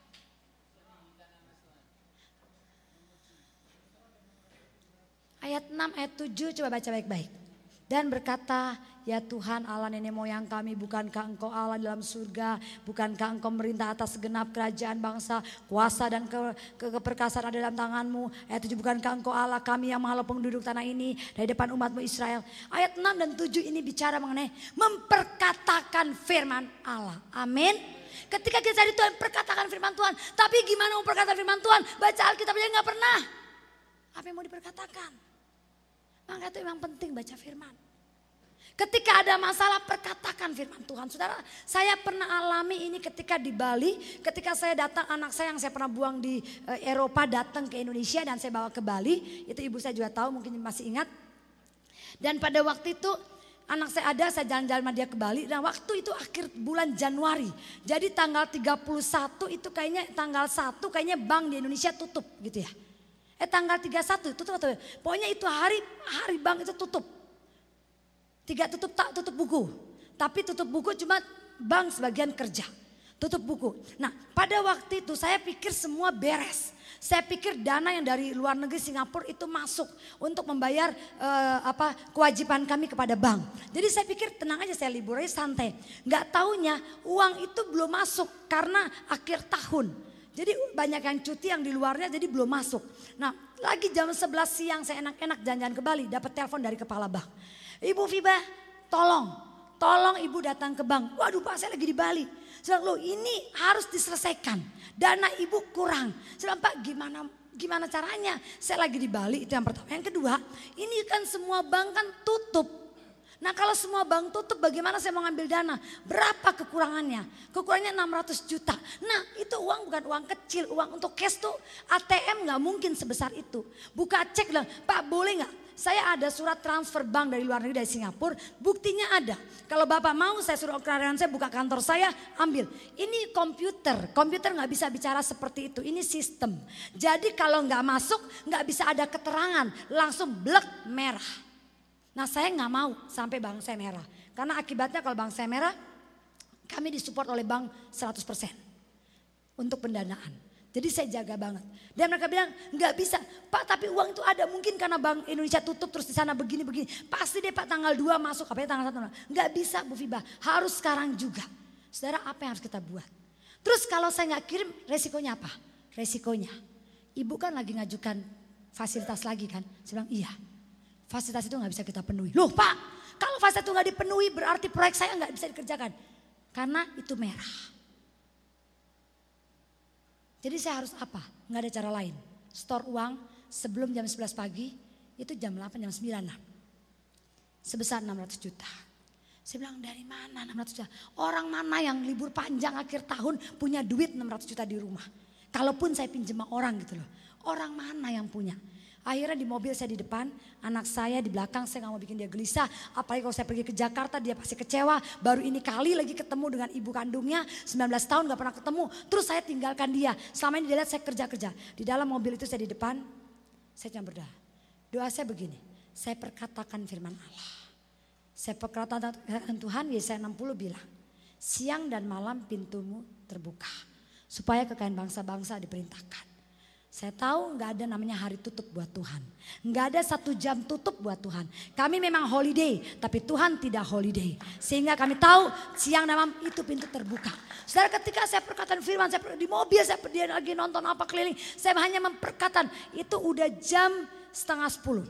Ayat 6, ayat 7 coba baca baik-baik. Dan berkata, Ya Tuhan Allah nenek moyang kami bukankah engkau Allah dalam surga. Bukankah engkau merintah atas segenap kerajaan bangsa. Kuasa dan ke, ke, keperkasaan ada dalam tanganmu. Ayat 7 bukankah engkau Allah kami yang maha penduduk tanah ini. Dari depan umatmu Israel. Ayat 6 dan 7 ini bicara mengenai memperkatakan firman Allah. Amin. Ketika kita cari Tuhan perkatakan firman Tuhan. Tapi gimana memperkatakan firman Tuhan. Baca Alkitab aja gak pernah. Apa yang mau diperkatakan? Maka itu memang penting baca firman. Ketika ada masalah perkatakan firman Tuhan. Saudara, saya pernah alami ini ketika di Bali. Ketika saya datang anak saya yang saya pernah buang di uh, Eropa datang ke Indonesia dan saya bawa ke Bali. Itu ibu saya juga tahu mungkin masih ingat. Dan pada waktu itu anak saya ada, saya jalan-jalan sama dia ke Bali. Dan waktu itu akhir bulan Januari. Jadi tanggal 31 itu kayaknya tanggal 1 kayaknya bank di Indonesia tutup gitu ya. Eh tanggal 31 tutup atau pokoknya itu hari hari bank itu tutup. Tiga tutup tak tutup buku. Tapi tutup buku cuma bank sebagian kerja. Tutup buku. Nah pada waktu itu saya pikir semua beres. Saya pikir dana yang dari luar negeri Singapura itu masuk untuk membayar uh, apa kewajiban kami kepada bank. Jadi saya pikir tenang aja saya libur aja santai. Gak taunya uang itu belum masuk karena akhir tahun. Jadi banyak yang cuti yang di luarnya jadi belum masuk. Nah lagi jam 11 siang saya enak-enak jalan-jalan ke Bali dapat telepon dari kepala bank. Ibu Fiba, tolong, tolong ibu datang ke bank. Waduh pak saya lagi di Bali. Saya lo ini harus diselesaikan. Dana ibu kurang. Saya pak gimana gimana caranya? Saya lagi di Bali itu yang pertama. Yang kedua, ini kan semua bank kan tutup. Nah kalau semua bank tutup bagaimana saya mau ngambil dana? Berapa kekurangannya? Kekurangannya 600 juta. Nah itu uang bukan uang kecil, uang untuk cash tuh ATM nggak mungkin sebesar itu. Buka cek lah, Pak boleh nggak saya ada surat transfer bank dari luar negeri dari Singapura, buktinya ada. Kalau Bapak mau saya suruh karyawan saya buka kantor saya, ambil. Ini komputer, komputer nggak bisa bicara seperti itu, ini sistem. Jadi kalau nggak masuk, nggak bisa ada keterangan, langsung blek merah. Nah saya nggak mau sampai bank saya merah. Karena akibatnya kalau bank saya merah, kami disupport oleh bank 100% untuk pendanaan. Jadi saya jaga banget. Dan mereka bilang nggak bisa. Pak tapi uang itu ada mungkin karena Bank Indonesia tutup terus di sana begini-begini. Pasti deh Pak tanggal 2 masuk. Apa ya tanggal 1. Nggak bisa Bu Fiba. Harus sekarang juga. Saudara apa yang harus kita buat? Terus kalau saya nggak kirim resikonya apa? Resikonya. Ibu kan lagi ngajukan fasilitas lagi kan. Saya bilang iya. Fasilitas itu nggak bisa kita penuhi. Loh Pak kalau fasilitas itu nggak dipenuhi berarti proyek saya nggak bisa dikerjakan. Karena itu merah. Jadi saya harus apa? Nggak ada cara lain. Store uang sebelum jam 11 pagi itu jam 8 jam 9 lah. Sebesar 600 juta. Saya bilang dari mana 600 juta? Orang mana yang libur panjang akhir tahun punya duit 600 juta di rumah? Kalaupun saya pinjam orang gitu loh. Orang mana yang punya? Akhirnya di mobil saya di depan, anak saya di belakang, saya gak mau bikin dia gelisah. Apalagi kalau saya pergi ke Jakarta dia pasti kecewa. Baru ini kali lagi ketemu dengan ibu kandungnya, 19 tahun gak pernah ketemu. Terus saya tinggalkan dia. Selama ini dia lihat saya kerja-kerja. Di dalam mobil itu saya di depan, saya cuma berdoa. Doa saya begini, saya perkatakan firman Allah. Saya perkatakan Tuhan, Yesaya 60 bilang, siang dan malam pintumu terbuka. Supaya kekayaan bangsa-bangsa diperintahkan. Saya tahu nggak ada namanya hari tutup buat Tuhan. Nggak ada satu jam tutup buat Tuhan. Kami memang holiday, tapi Tuhan tidak holiday. Sehingga kami tahu siang dan malam itu pintu terbuka. Saudara ketika saya perkataan firman, saya di mobil, saya dia lagi nonton apa keliling. Saya hanya memperkatakan, itu udah jam setengah sepuluh.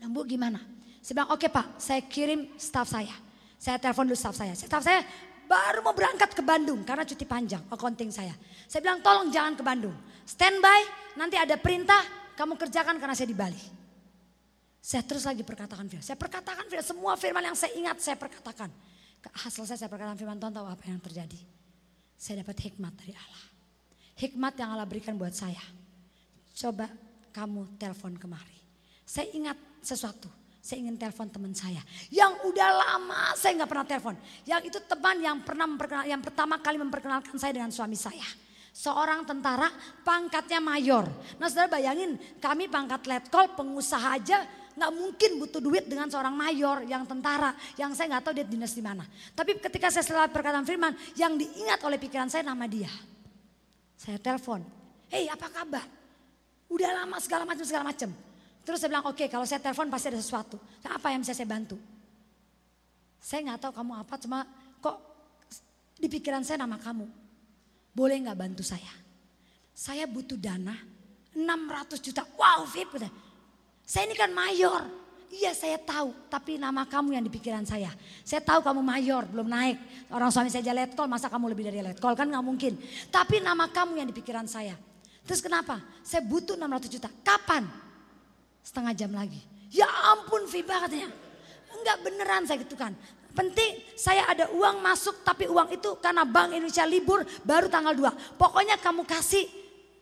Dan bu gimana? Saya bilang, oke okay, pak, saya kirim staff saya. Saya telepon dulu staff saya. Staff saya baru mau berangkat ke Bandung karena cuti panjang, accounting saya. Saya bilang tolong jangan ke Bandung Standby, nanti ada perintah, kamu kerjakan karena saya di Bali. Saya terus lagi perkatakan firman. Saya perkatakan firman, semua firman yang saya ingat saya perkatakan. Selesai saya perkatakan firman Tuhan tahu apa yang terjadi. Saya dapat hikmat dari Allah. Hikmat yang Allah berikan buat saya. Coba kamu telepon kemari. Saya ingat sesuatu. Saya ingin telepon teman saya. Yang udah lama saya nggak pernah telepon. Yang itu teman yang pernah yang pertama kali memperkenalkan saya dengan suami saya seorang tentara pangkatnya mayor. Nah saudara bayangin kami pangkat letkol pengusaha aja nggak mungkin butuh duit dengan seorang mayor yang tentara yang saya nggak tahu dia dinas di mana. Tapi ketika saya setelah perkataan firman yang diingat oleh pikiran saya nama dia. Saya telepon, hei apa kabar? Udah lama segala macam segala macam. Terus saya bilang oke okay, kalau saya telepon pasti ada sesuatu. Apa yang bisa saya bantu? Saya nggak tahu kamu apa cuma kok di pikiran saya nama kamu. Boleh nggak bantu saya? Saya butuh dana 600 juta. Wow, VIP. Saya ini kan mayor. Iya saya tahu, tapi nama kamu yang di pikiran saya. Saya tahu kamu mayor, belum naik. Orang suami saya aja letkol, masa kamu lebih dari letkol? Kan nggak mungkin. Tapi nama kamu yang di pikiran saya. Terus kenapa? Saya butuh 600 juta. Kapan? Setengah jam lagi. Ya ampun Viva katanya. Enggak beneran saya gitu kan. Penting saya ada uang masuk tapi uang itu karena Bank Indonesia libur baru tanggal 2. Pokoknya kamu kasih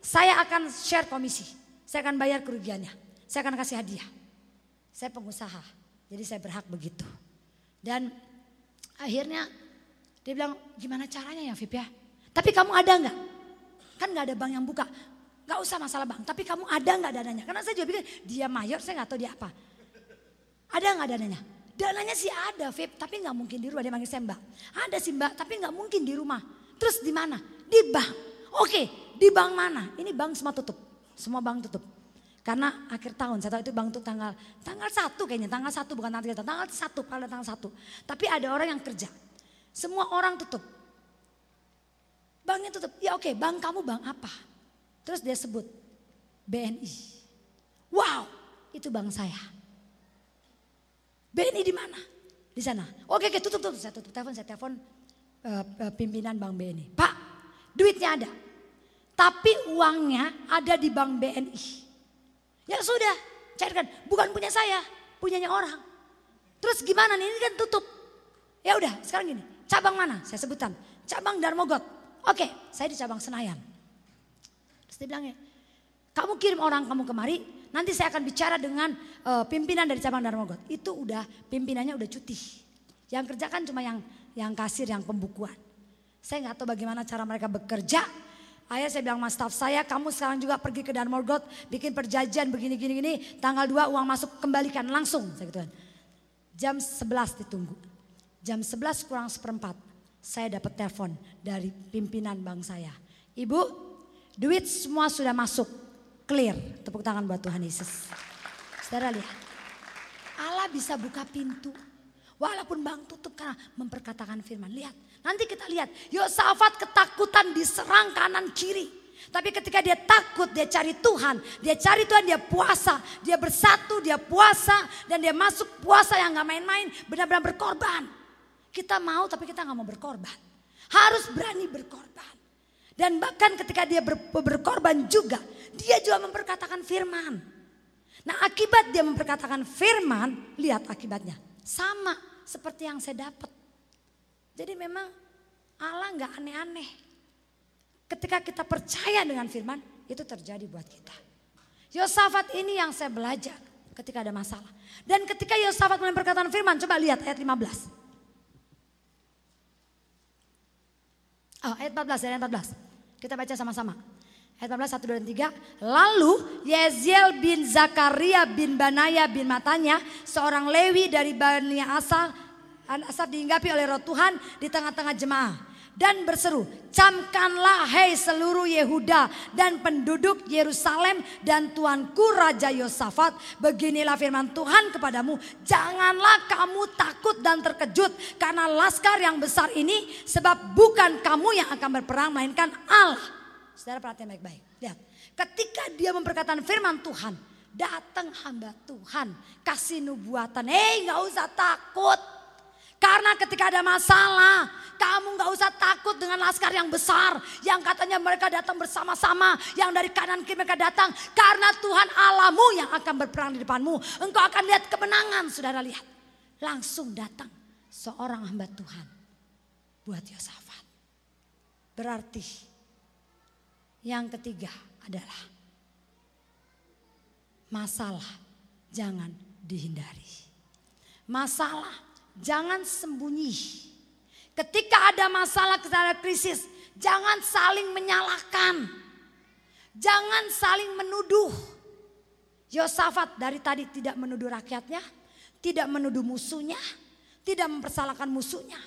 saya akan share komisi. Saya akan bayar kerugiannya. Saya akan kasih hadiah. Saya pengusaha. Jadi saya berhak begitu. Dan akhirnya dia bilang gimana caranya ya Vip ya. Tapi kamu ada nggak? Kan nggak ada bank yang buka. Gak usah masalah bank. Tapi kamu ada nggak dananya? Karena saya juga pikir dia mayor saya nggak tahu dia apa. Ada nggak dananya? Dananya sih ada, Vip, tapi nggak mungkin di rumah. Dia manggil saya mbak. Ada sih mbak, tapi nggak mungkin di rumah. Terus di mana? Di bank. Oke, di bank mana? Ini bank semua tutup. Semua bank tutup. Karena akhir tahun, saya tahu itu bank tuh tanggal tanggal satu kayaknya, tanggal satu bukan tanggal tiga, tanggal satu, pada tanggal satu. Tapi ada orang yang kerja. Semua orang tutup. Banknya tutup. Ya oke, bank kamu bank apa? Terus dia sebut BNI. Wow, itu bank saya. BNI di mana? Di sana. Oke, oke, tutup, tutup. Saya tutup telepon, saya telepon uh, pimpinan Bank BNI. Pak, duitnya ada. Tapi uangnya ada di Bank BNI. Ya sudah, cairkan. Bukan punya saya, punyanya orang. Terus gimana nih, ini kan tutup. Ya udah, sekarang gini. Cabang mana? Saya sebutkan. Cabang Darmogot. Oke, saya di cabang Senayan. Terus dia bilang ya, Kamu kirim orang kamu kemari, nanti saya akan bicara dengan uh, pimpinan dari cabang Dharma God. Itu udah pimpinannya udah cuti. Yang kerjakan cuma yang yang kasir, yang pembukuan. Saya nggak tahu bagaimana cara mereka bekerja. Ayah saya bilang mas staff saya, kamu sekarang juga pergi ke Dharma God, bikin perjanjian begini gini gini, tanggal 2 uang masuk kembalikan langsung, saya gitu Jam 11 ditunggu. Jam 11 kurang seperempat, saya dapat telepon dari pimpinan bank saya. Ibu, duit semua sudah masuk, clear. Tepuk tangan buat Tuhan Yesus. Saudara lihat, Allah bisa buka pintu. Walaupun bank tutup karena memperkatakan firman. Lihat, nanti kita lihat. Yosafat ketakutan diserang kanan kiri. Tapi ketika dia takut, dia cari Tuhan. Dia cari Tuhan, dia puasa. Dia bersatu, dia puasa. Dan dia masuk puasa yang gak main-main. Benar-benar berkorban. Kita mau tapi kita gak mau berkorban. Harus berani berkorban. Dan bahkan ketika dia ber, berkorban juga. Dia juga memperkatakan firman. Nah akibat dia memperkatakan firman. Lihat akibatnya. Sama seperti yang saya dapat. Jadi memang Allah gak aneh-aneh. Ketika kita percaya dengan firman. Itu terjadi buat kita. Yosafat ini yang saya belajar ketika ada masalah. Dan ketika Yosafat mulai perkataan firman, coba lihat ayat 15. Oh, ayat 14, ayat 14. Kita baca sama-sama. Ayat 14, 1, 2, dan 3. Lalu Yeziel bin Zakaria bin Banaya bin Matanya, seorang Lewi dari Bani Asal, Asaf dihinggapi oleh roh Tuhan di tengah-tengah jemaah dan berseru, camkanlah hei seluruh Yehuda dan penduduk Yerusalem dan tuanku Raja Yosafat. Beginilah firman Tuhan kepadamu, janganlah kamu takut dan terkejut karena laskar yang besar ini sebab bukan kamu yang akan berperang melainkan Allah. Saudara perhatian baik-baik. Lihat, ketika dia memperkatakan firman Tuhan, datang hamba Tuhan kasih nubuatan. Hei gak usah takut. Karena ketika ada masalah, kamu gak usah takut dengan laskar yang besar. Yang katanya mereka datang bersama-sama. Yang dari kanan kiri mereka datang. Karena Tuhan Allahmu yang akan berperang di depanmu. Engkau akan lihat kemenangan, saudara lihat. Langsung datang seorang hamba Tuhan. Buat Yosafat. Berarti yang ketiga adalah masalah jangan dihindari. Masalah jangan sembunyi. Ketika ada masalah, ketika ada krisis, jangan saling menyalahkan. Jangan saling menuduh. Yosafat dari tadi tidak menuduh rakyatnya, tidak menuduh musuhnya, tidak mempersalahkan musuhnya.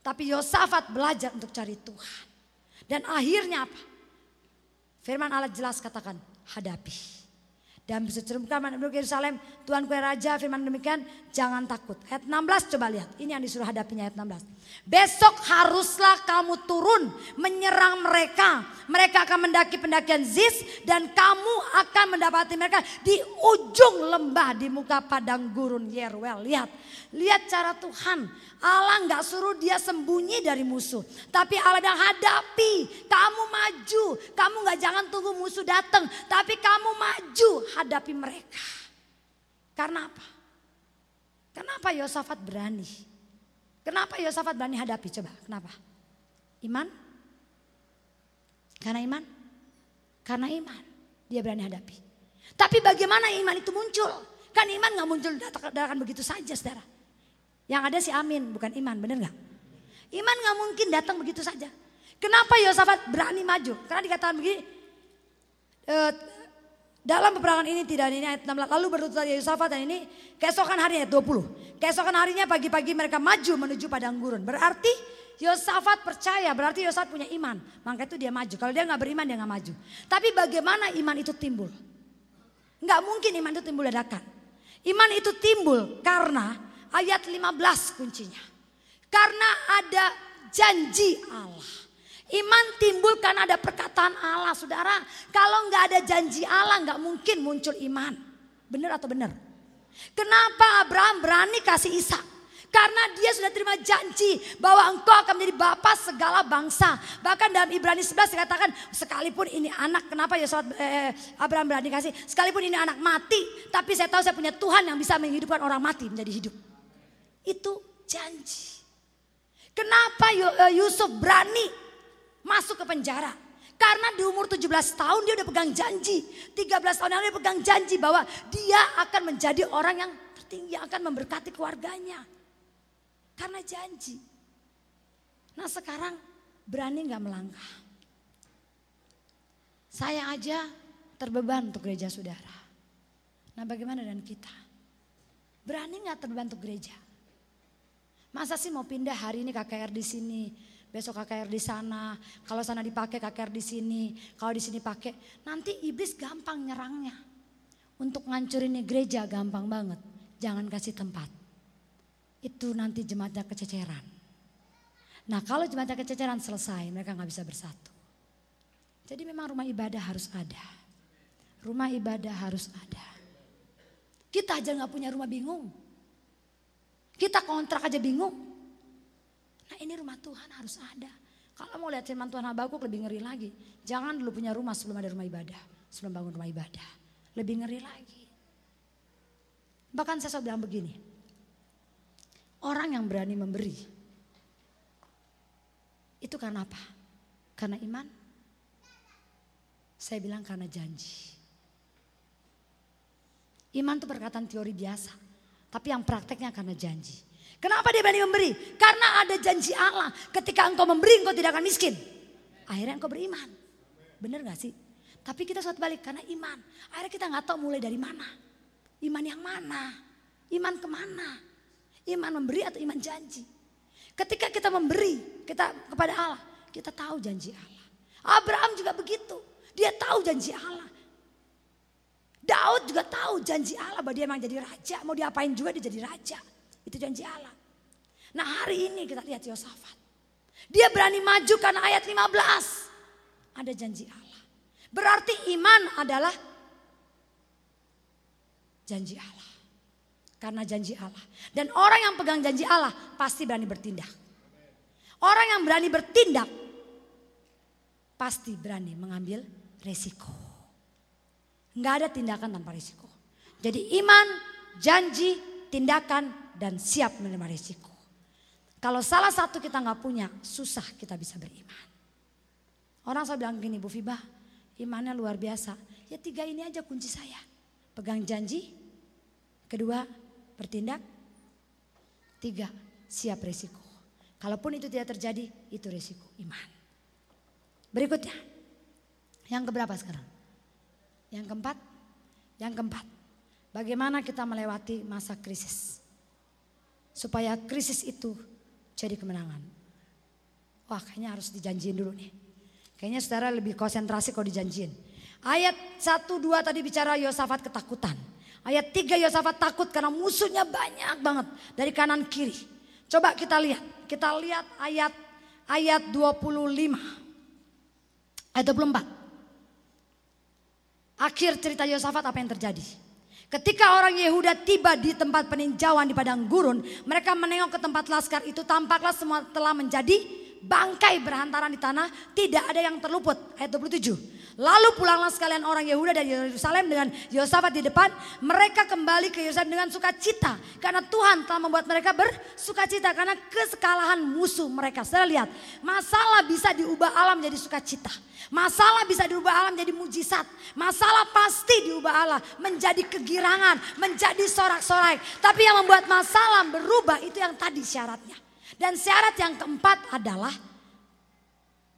Tapi Yosafat belajar untuk cari Tuhan. Dan akhirnya apa? Firman Allah jelas katakan, hadapi. Dan bersecerumkan penduduk Yerusalem, Tuhan kue Raja firman demikian, jangan takut. Ayat 16 coba lihat, ini yang disuruh hadapinya ayat 16. Besok haruslah kamu turun menyerang mereka. Mereka akan mendaki pendakian Ziz dan kamu akan mendapati mereka di ujung lembah di muka padang gurun Yeruel. Lihat, lihat cara Tuhan. Allah nggak suruh dia sembunyi dari musuh. Tapi Allah bilang hadapi, kamu maju. Kamu nggak jangan tunggu musuh datang. Tapi kamu maju hadapi mereka. Karena apa? Kenapa Yosafat berani? Kenapa Yosafat berani hadapi? Coba, kenapa? Iman? Karena iman? Karena iman. Dia berani hadapi. Tapi bagaimana iman itu muncul? Kan iman gak muncul datang begitu saja saudara. Yang ada si amin, bukan iman, bener gak? Iman gak mungkin datang begitu saja. Kenapa Yosafat berani maju? Karena dikatakan begini, e, dalam peperangan ini tidak ini ayat 16. Lalu bertutur Yosafat dan ini keesokan harinya ayat 20. Keesokan harinya pagi-pagi mereka maju menuju padang gurun. Berarti Yosafat percaya, berarti Yosafat punya iman. Maka itu dia maju. Kalau dia nggak beriman dia nggak maju. Tapi bagaimana iman itu timbul? Nggak mungkin iman itu timbul dadakan. Iman itu timbul karena ayat 15 kuncinya. Karena ada janji Allah. Iman timbul karena ada perkataan Allah, saudara. Kalau nggak ada janji Allah, nggak mungkin muncul iman. Benar atau benar? Kenapa Abraham berani kasih Ishak? Karena dia sudah terima janji bahwa engkau akan menjadi bapak segala bangsa. Bahkan dalam Ibrani 11 dikatakan sekalipun ini anak, kenapa ya sahabat eh, Abraham berani kasih? Sekalipun ini anak mati, tapi saya tahu saya punya Tuhan yang bisa menghidupkan orang mati menjadi hidup. Itu janji. Kenapa eh, Yusuf berani masuk ke penjara? Karena di umur 17 tahun dia udah pegang janji. 13 tahun yang dia pegang janji bahwa dia akan menjadi orang yang tertinggi. Yang akan memberkati keluarganya. Karena janji. Nah sekarang berani gak melangkah. Saya aja terbeban untuk gereja saudara. Nah bagaimana dengan kita? Berani gak terbeban untuk gereja? Masa sih mau pindah hari ini KKR di sini, besok KKR di sana, kalau sana dipakai KKR di sini, kalau di sini pakai, nanti iblis gampang nyerangnya. Untuk ngancurin gereja gampang banget, jangan kasih tempat. Itu nanti jemaatnya kececeran. Nah kalau jemaatnya kececeran selesai, mereka nggak bisa bersatu. Jadi memang rumah ibadah harus ada. Rumah ibadah harus ada. Kita aja nggak punya rumah bingung. Kita kontrak aja bingung. Nah ini rumah Tuhan harus ada. Kalau mau lihat firman Tuhan Habakuk lebih ngeri lagi. Jangan dulu punya rumah sebelum ada rumah ibadah. Sebelum bangun rumah ibadah. Lebih ngeri lagi. Bahkan saya bilang begini. Orang yang berani memberi. Itu karena apa? Karena iman? Saya bilang karena janji. Iman itu perkataan teori biasa. Tapi yang prakteknya karena janji. Kenapa dia berani memberi? Karena ada janji Allah. Ketika engkau memberi engkau tidak akan miskin. Akhirnya engkau beriman. Bener gak sih? Tapi kita suatu balik karena iman. Akhirnya kita gak tahu mulai dari mana. Iman yang mana? Iman ke mana? Iman memberi atau iman janji? Ketika kita memberi kita kepada Allah, kita tahu janji Allah. Abraham juga begitu. Dia tahu janji Allah. Daud juga tahu janji Allah bahwa dia memang jadi raja. Mau diapain juga dia jadi raja. Itu janji Allah. Nah hari ini kita lihat Yosafat. Dia berani maju karena ayat 15. Ada janji Allah. Berarti iman adalah janji Allah. Karena janji Allah. Dan orang yang pegang janji Allah pasti berani bertindak. Orang yang berani bertindak pasti berani mengambil resiko. Nggak ada tindakan tanpa risiko. Jadi iman, janji, tindakan, dan siap menerima risiko. Kalau salah satu kita nggak punya, susah kita bisa beriman. Orang saya bilang gini, Bu Fiba, imannya luar biasa. Ya tiga ini aja kunci saya. Pegang janji, kedua bertindak, tiga siap risiko. Kalaupun itu tidak terjadi, itu risiko iman. Berikutnya, yang keberapa sekarang? Yang keempat, yang keempat, bagaimana kita melewati masa krisis. Supaya krisis itu jadi kemenangan. Wah kayaknya harus dijanjiin dulu nih. Kayaknya saudara lebih konsentrasi kalau dijanjiin. Ayat 1, 2 tadi bicara Yosafat ketakutan. Ayat 3 Yosafat takut karena musuhnya banyak banget dari kanan kiri. Coba kita lihat. Kita lihat ayat ayat 25. Ayat 24. Akhir cerita Yosafat apa yang terjadi? Ketika orang Yehuda tiba di tempat peninjauan di padang gurun, mereka menengok ke tempat laskar itu, tampaklah semua telah menjadi bangkai berhantaran di tanah, tidak ada yang terluput. Ayat 27. Lalu pulanglah sekalian orang Yehuda dari Yerusalem dengan Yosafat di depan. Mereka kembali ke Yerusalem dengan sukacita. Karena Tuhan telah membuat mereka bersukacita. Karena kesekalahan musuh mereka. Saya lihat masalah bisa diubah alam menjadi sukacita. Masalah bisa diubah alam menjadi mujizat. Masalah pasti diubah Allah menjadi kegirangan, menjadi sorak-sorai. Tapi yang membuat masalah berubah itu yang tadi syaratnya. Dan syarat yang keempat adalah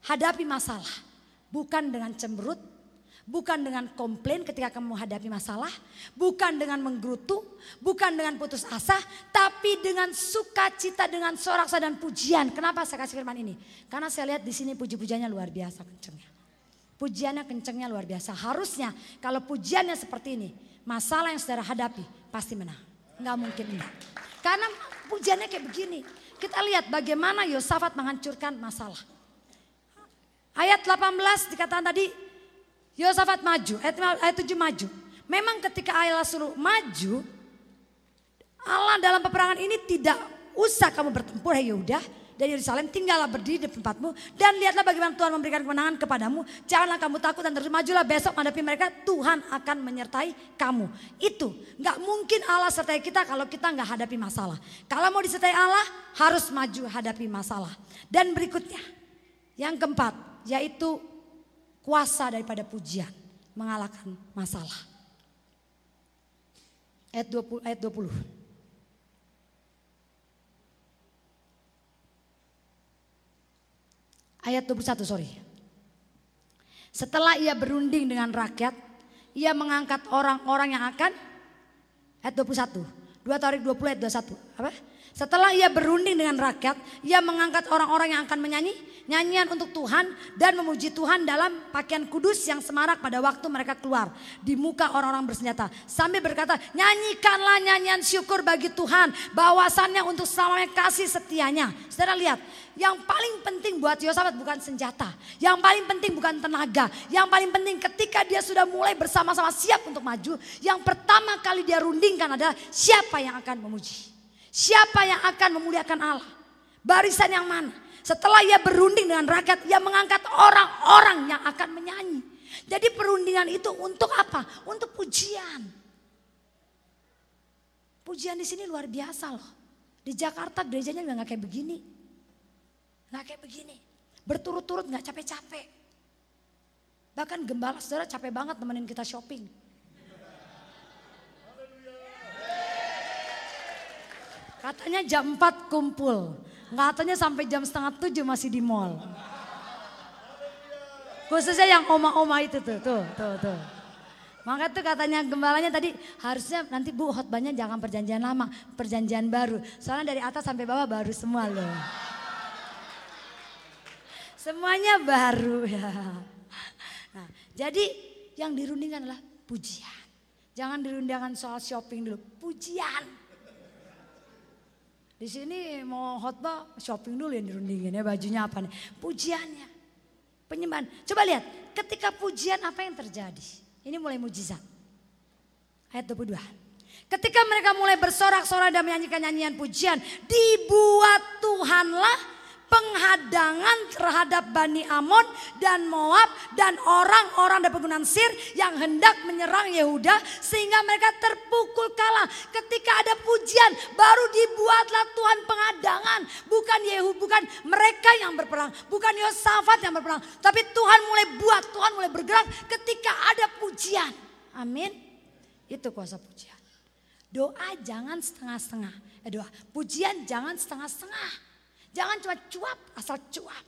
hadapi masalah Bukan dengan cemberut, bukan dengan komplain ketika kamu menghadapi masalah, bukan dengan menggerutu, bukan dengan putus asa, tapi dengan sukacita, dengan sorak dan pujian. Kenapa saya kasih firman ini? Karena saya lihat di sini puji-pujiannya luar biasa kencengnya. Pujiannya kencengnya luar biasa. Harusnya kalau pujiannya seperti ini, masalah yang saudara hadapi pasti menang. Enggak mungkin enggak. Karena pujiannya kayak begini. Kita lihat bagaimana Yosafat menghancurkan masalah. Ayat 18 dikatakan tadi Yosafat maju, ayat, ayat 7 maju. Memang ketika Allah suruh maju, Allah dalam peperangan ini tidak usah kamu bertempur, hei Yehuda dari Yerusalem, tinggallah berdiri di tempatmu dan lihatlah bagaimana Tuhan memberikan kemenangan kepadamu. Janganlah kamu takut dan terus majulah besok menghadapi mereka, Tuhan akan menyertai kamu. Itu nggak mungkin Allah sertai kita kalau kita nggak hadapi masalah. Kalau mau disertai Allah harus maju hadapi masalah. Dan berikutnya, yang keempat, yaitu Kuasa daripada pujian mengalahkan masalah. Ayat 20 ayat 20. Ayat 21 sorry. Setelah ia berunding dengan rakyat, ia mengangkat orang-orang yang akan ayat 21. 2 Tarik 20 ayat 21. Apa? Setelah ia berunding dengan rakyat, ia mengangkat orang-orang yang akan menyanyi nyanyian untuk Tuhan dan memuji Tuhan dalam pakaian kudus yang semarak pada waktu mereka keluar di muka orang-orang bersenjata. Sambil berkata, nyanyikanlah nyanyian syukur bagi Tuhan, bahwasannya untuk selamanya kasih setianya. Saudara lihat, yang paling penting buat Yosafat bukan senjata, yang paling penting bukan tenaga, yang paling penting ketika dia sudah mulai bersama-sama siap untuk maju, yang pertama kali dia rundingkan adalah siapa yang akan memuji. Siapa yang akan memuliakan Allah? Barisan yang mana? Setelah ia berunding dengan rakyat, ia mengangkat orang-orang yang akan menyanyi. Jadi perundingan itu untuk apa? Untuk pujian. Pujian di sini luar biasa loh. Di Jakarta gerejanya nggak kayak begini. Nggak kayak begini. Berturut-turut nggak capek-capek. Bahkan gembala saudara capek banget temenin kita shopping. Katanya jam 4 kumpul. Katanya sampai jam setengah tujuh masih di mall. Khususnya yang oma-oma itu tuh, tuh, tuh, tuh. Maka tuh katanya gembalanya tadi harusnya nanti bu khotbahnya jangan perjanjian lama, perjanjian baru. Soalnya dari atas sampai bawah baru semua loh. Semuanya baru [LAUGHS] ya. Nah, jadi yang dirundingkan adalah pujian. Jangan dirundingkan soal shopping dulu, pujian. Di sini mau khotbah shopping dulu yang dirundingin ya bajunya apa nih. Pujiannya. Penyembahan. Coba lihat ketika pujian apa yang terjadi. Ini mulai mujizat. Ayat 22. Ketika mereka mulai bersorak-sorak dan menyanyikan nyanyian pujian. Dibuat Tuhanlah penghadangan terhadap Bani Amon dan Moab dan orang-orang dari pegunungan Sir yang hendak menyerang Yehuda sehingga mereka terpukul kalah. Ketika ada pujian baru dibuatlah Tuhan penghadangan. Bukan Yehu, bukan mereka yang berperang, bukan Yosafat yang berperang, tapi Tuhan mulai buat, Tuhan mulai bergerak ketika ada pujian. Amin. Itu kuasa pujian. Doa jangan setengah-setengah. Eh, doa pujian jangan setengah-setengah. Jangan cuma cuap, asal cuap.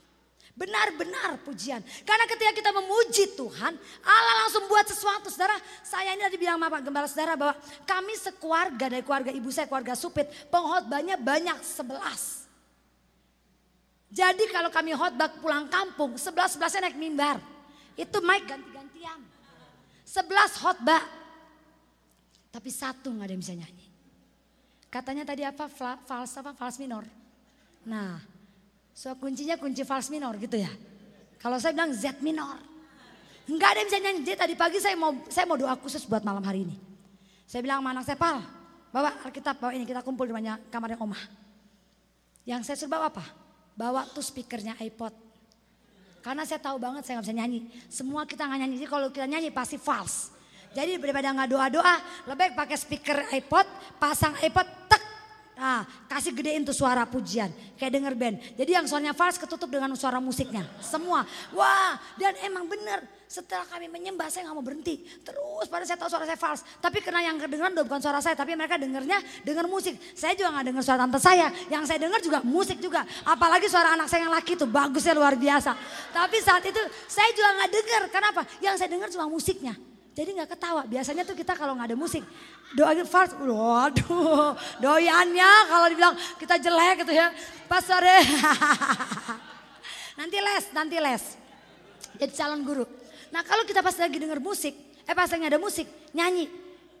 Benar-benar pujian. Karena ketika kita memuji Tuhan, Allah langsung buat sesuatu. Saudara, saya ini tadi bilang sama Pak Gembala Saudara bahwa kami sekeluarga dari keluarga ibu saya, keluarga Supit, penghotbahnya banyak sebelas. Jadi kalau kami khotbah pulang kampung, sebelas sebelasnya naik mimbar. Itu mic ganti-gantian. Sebelas khotbah. Tapi satu nggak ada yang bisa nyanyi. Katanya tadi apa? Fals apa? Fals minor. Nah, so kuncinya kunci fals minor gitu ya. Kalau saya bilang Z minor. Enggak ada yang bisa nyanyi. Jadi tadi pagi saya mau saya mau doa khusus buat malam hari ini. Saya bilang sama anak saya, Pal, bawa Alkitab, bawa ini kita kumpul di banyak kamarnya Oma. Yang saya suruh bawa apa? Bawa tuh speakernya iPod. Karena saya tahu banget saya nggak bisa nyanyi. Semua kita nggak nyanyi. Jadi kalau kita nyanyi pasti false. Jadi daripada nggak doa-doa, lebih pakai speaker iPod, pasang iPod, Nah, kasih gedein tuh suara pujian. Kayak denger band. Jadi yang suaranya fals ketutup dengan suara musiknya. Semua. Wah, dan emang bener. Setelah kami menyembah saya gak mau berhenti. Terus pada saya tahu suara saya fals. Tapi karena yang kedengeran bukan suara saya. Tapi mereka dengernya denger musik. Saya juga gak denger suara tante saya. Yang saya denger juga musik juga. Apalagi suara anak saya yang laki tuh bagusnya luar biasa. Tapi saat itu saya juga gak denger. Kenapa? Yang saya denger cuma musiknya. Jadi nggak ketawa. Biasanya tuh kita kalau nggak ada musik, doa fals, waduh, doyannya kalau dibilang kita jelek gitu ya. Pas sore, [LAUGHS] nanti les, nanti les. Jadi calon guru. Nah kalau kita pas lagi denger musik, eh pas lagi ada musik, nyanyi.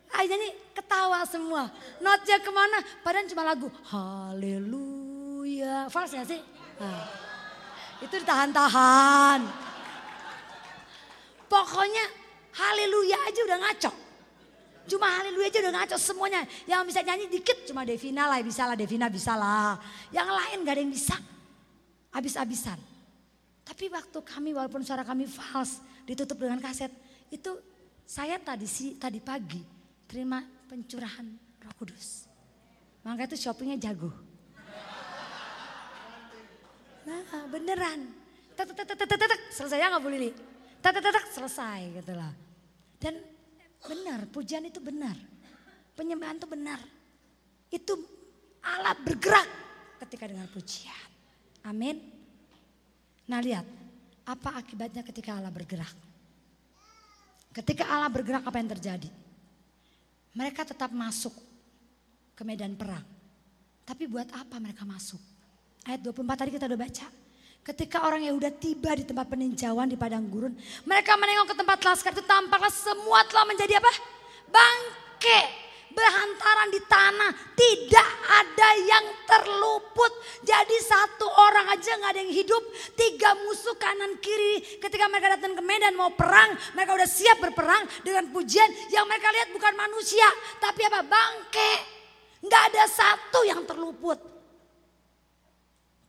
Ah nyanyi ketawa semua. Notnya ke mana? Padahal cuma lagu Haleluya. Fals ya sih? Nah, itu ditahan-tahan. Pokoknya Haleluya aja udah ngaco. Cuma haleluya aja udah ngaco semuanya. Yang bisa nyanyi dikit cuma Devina lah, bisa lah Devina bisa lah. Yang lain gak ada yang bisa. Habis-habisan. Tapi waktu kami walaupun suara kami fals ditutup dengan kaset. Itu saya tadi si tadi pagi terima pencurahan roh kudus. Maka itu shoppingnya jago. Nah beneran. Tek tek tek tek tek selesai ya nggak boleh tetetetek selesai gitu lah. Dan benar, pujian itu benar. Penyembahan itu benar. Itu Allah bergerak ketika dengan pujian. Amin. Nah lihat, apa akibatnya ketika Allah bergerak? Ketika Allah bergerak apa yang terjadi? Mereka tetap masuk ke medan perang. Tapi buat apa mereka masuk? Ayat 24 tadi kita udah baca. Ketika orang Yehuda tiba di tempat peninjauan di padang gurun, mereka menengok ke tempat laskar itu tampaklah semua telah menjadi apa? Bangke berhantaran di tanah. Tidak ada yang terluput. Jadi satu orang aja nggak ada yang hidup. Tiga musuh kanan kiri. Ketika mereka datang ke medan mau perang. Mereka udah siap berperang dengan pujian. Yang mereka lihat bukan manusia. Tapi apa? Bangke. Nggak ada satu yang terluput.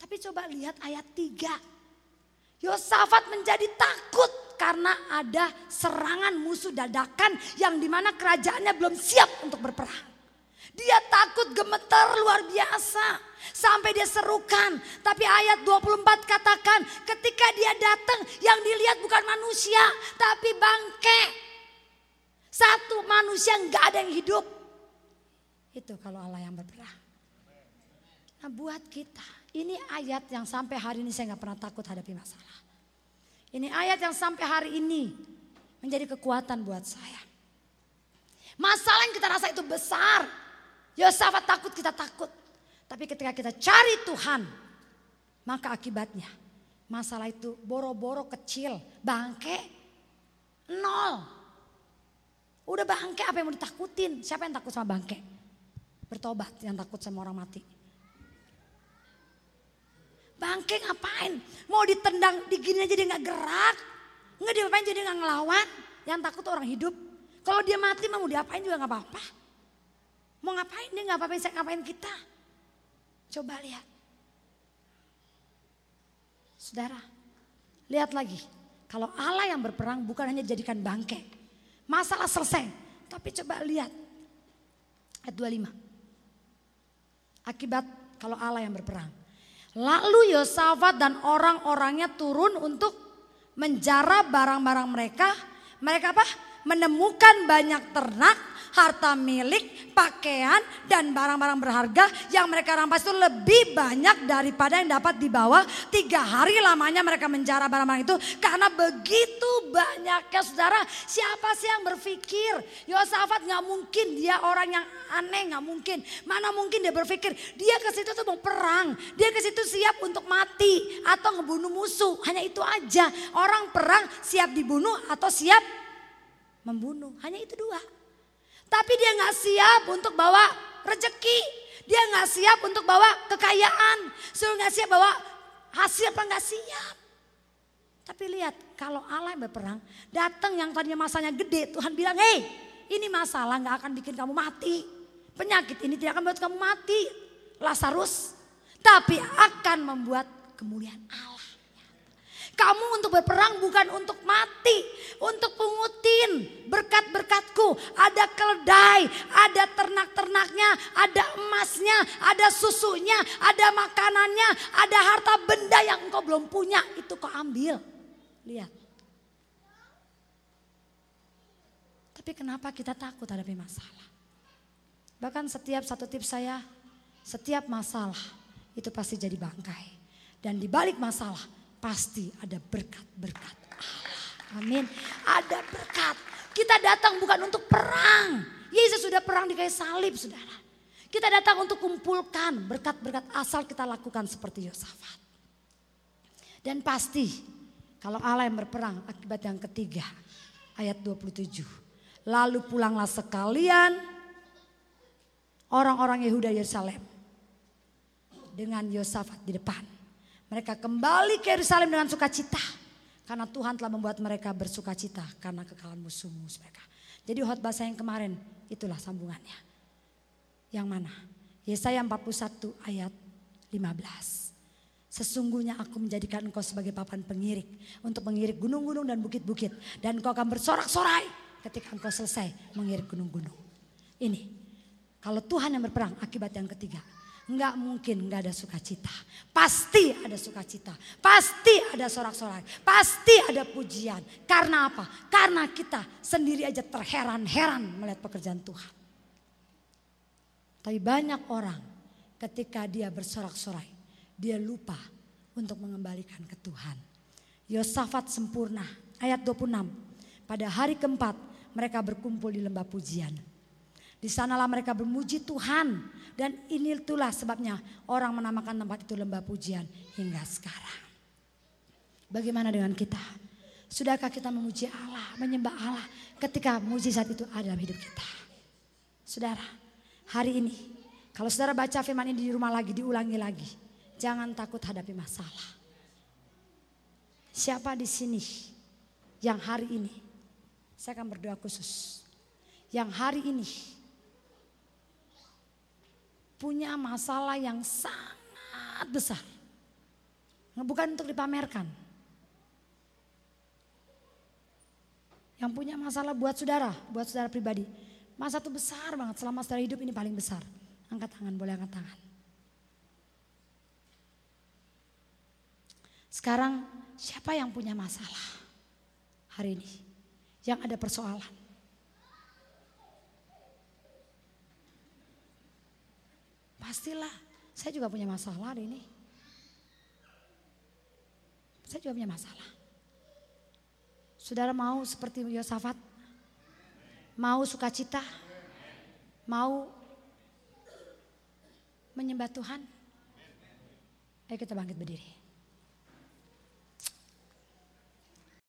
Tapi coba lihat ayat 3. Yosafat menjadi takut karena ada serangan musuh dadakan yang di mana kerajaannya belum siap untuk berperang. Dia takut gemetar luar biasa. Sampai dia serukan. Tapi ayat 24 katakan ketika dia datang yang dilihat bukan manusia tapi bangke. Satu manusia nggak ada yang hidup. Itu kalau Allah yang berperang. Nah buat kita ini ayat yang sampai hari ini saya nggak pernah takut hadapi masalah. Ini ayat yang sampai hari ini menjadi kekuatan buat saya. Masalah yang kita rasa itu besar. Yosafat takut kita takut. Tapi ketika kita cari Tuhan, maka akibatnya masalah itu boro-boro kecil, bangke nol. Udah bangke apa yang mau ditakutin? Siapa yang takut sama bangke? Bertobat yang takut sama orang mati. Bangke ngapain? Mau ditendang, digini aja dia nggak gerak. Nggak diapain jadi nggak ngelawan. Yang takut orang hidup. Kalau dia mati mau diapain juga nggak apa-apa. Mau ngapain dia nggak apa-apa, ngapain kita. Coba lihat. Saudara, lihat lagi. Kalau Allah yang berperang bukan hanya jadikan bangke. Masalah selesai. Tapi coba lihat. Ayat 25. Akibat kalau Allah yang berperang. Lalu Yosafat dan orang-orangnya turun untuk menjara barang-barang mereka. Mereka apa? Menemukan banyak ternak harta milik, pakaian, dan barang-barang berharga yang mereka rampas itu lebih banyak daripada yang dapat dibawa. Tiga hari lamanya mereka menjara barang-barang itu karena begitu banyaknya saudara. Siapa sih yang berpikir Yosafat nggak mungkin dia orang yang aneh nggak mungkin. Mana mungkin dia berpikir dia ke situ tuh mau perang, dia ke situ siap untuk mati atau ngebunuh musuh. Hanya itu aja. Orang perang siap dibunuh atau siap membunuh. Hanya itu dua. Tapi dia nggak siap untuk bawa rejeki. Dia nggak siap untuk bawa kekayaan. Suruh nggak siap bawa hasil apa nggak siap. Tapi lihat kalau Allah yang berperang datang yang tadinya masanya gede Tuhan bilang hei ini masalah nggak akan bikin kamu mati. Penyakit ini tidak akan membuat kamu mati. Lazarus. Tapi akan membuat kemuliaan Allah. Kamu untuk berperang bukan untuk mati, untuk pungutin berkat-berkatku. Ada keledai, ada ternak-ternaknya, ada emasnya, ada susunya, ada makanannya, ada harta benda yang engkau belum punya. Itu kau ambil. Lihat. Tapi kenapa kita takut hadapi masalah? Bahkan setiap satu tips saya, setiap masalah itu pasti jadi bangkai. Dan di balik masalah pasti ada berkat-berkat Allah. Amin. Ada berkat. Kita datang bukan untuk perang. Yesus sudah perang di kayu salib, saudara. Kita datang untuk kumpulkan berkat-berkat asal kita lakukan seperti Yosafat. Dan pasti kalau Allah yang berperang akibat yang ketiga ayat 27. Lalu pulanglah sekalian orang-orang Yehuda Yerusalem dengan Yosafat di depan. Mereka kembali ke Yerusalem dengan sukacita. Karena Tuhan telah membuat mereka bersukacita karena kekalahan musuh-musuh mereka. Jadi bahasa yang kemarin itulah sambungannya. Yang mana? Yesaya 41 ayat 15. Sesungguhnya aku menjadikan engkau sebagai papan pengirik. Untuk mengirik gunung-gunung dan bukit-bukit. Dan engkau akan bersorak-sorai ketika engkau selesai mengirik gunung-gunung. Ini. Kalau Tuhan yang berperang akibat yang ketiga. Nggak mungkin nggak ada sukacita. Pasti ada sukacita. Pasti ada sorak-sorai. Pasti ada pujian. Karena apa? Karena kita sendiri aja terheran-heran melihat pekerjaan Tuhan. Tapi banyak orang ketika dia bersorak-sorai. Dia lupa untuk mengembalikan ke Tuhan. Yosafat sempurna. Ayat 26. Pada hari keempat mereka berkumpul di lembah pujian. Di sanalah mereka bermuji Tuhan. Dan ini itulah sebabnya orang menamakan tempat itu lembah pujian hingga sekarang. Bagaimana dengan kita? Sudahkah kita memuji Allah, menyembah Allah ketika mujizat itu ada dalam hidup kita? Saudara, hari ini kalau saudara baca firman ini di rumah lagi, diulangi lagi. Jangan takut hadapi masalah. Siapa di sini yang hari ini, saya akan berdoa khusus. Yang hari ini punya masalah yang sangat besar. Bukan untuk dipamerkan. Yang punya masalah buat saudara, buat saudara pribadi. Masa itu besar banget, selama saudara hidup ini paling besar. Angkat tangan, boleh angkat tangan. Sekarang siapa yang punya masalah hari ini? Yang ada persoalan. Pastilah, saya juga punya masalah hari ini. Saya juga punya masalah. Saudara mau seperti Yosafat? Mau sukacita? Mau menyembah Tuhan? Ayo kita bangkit berdiri.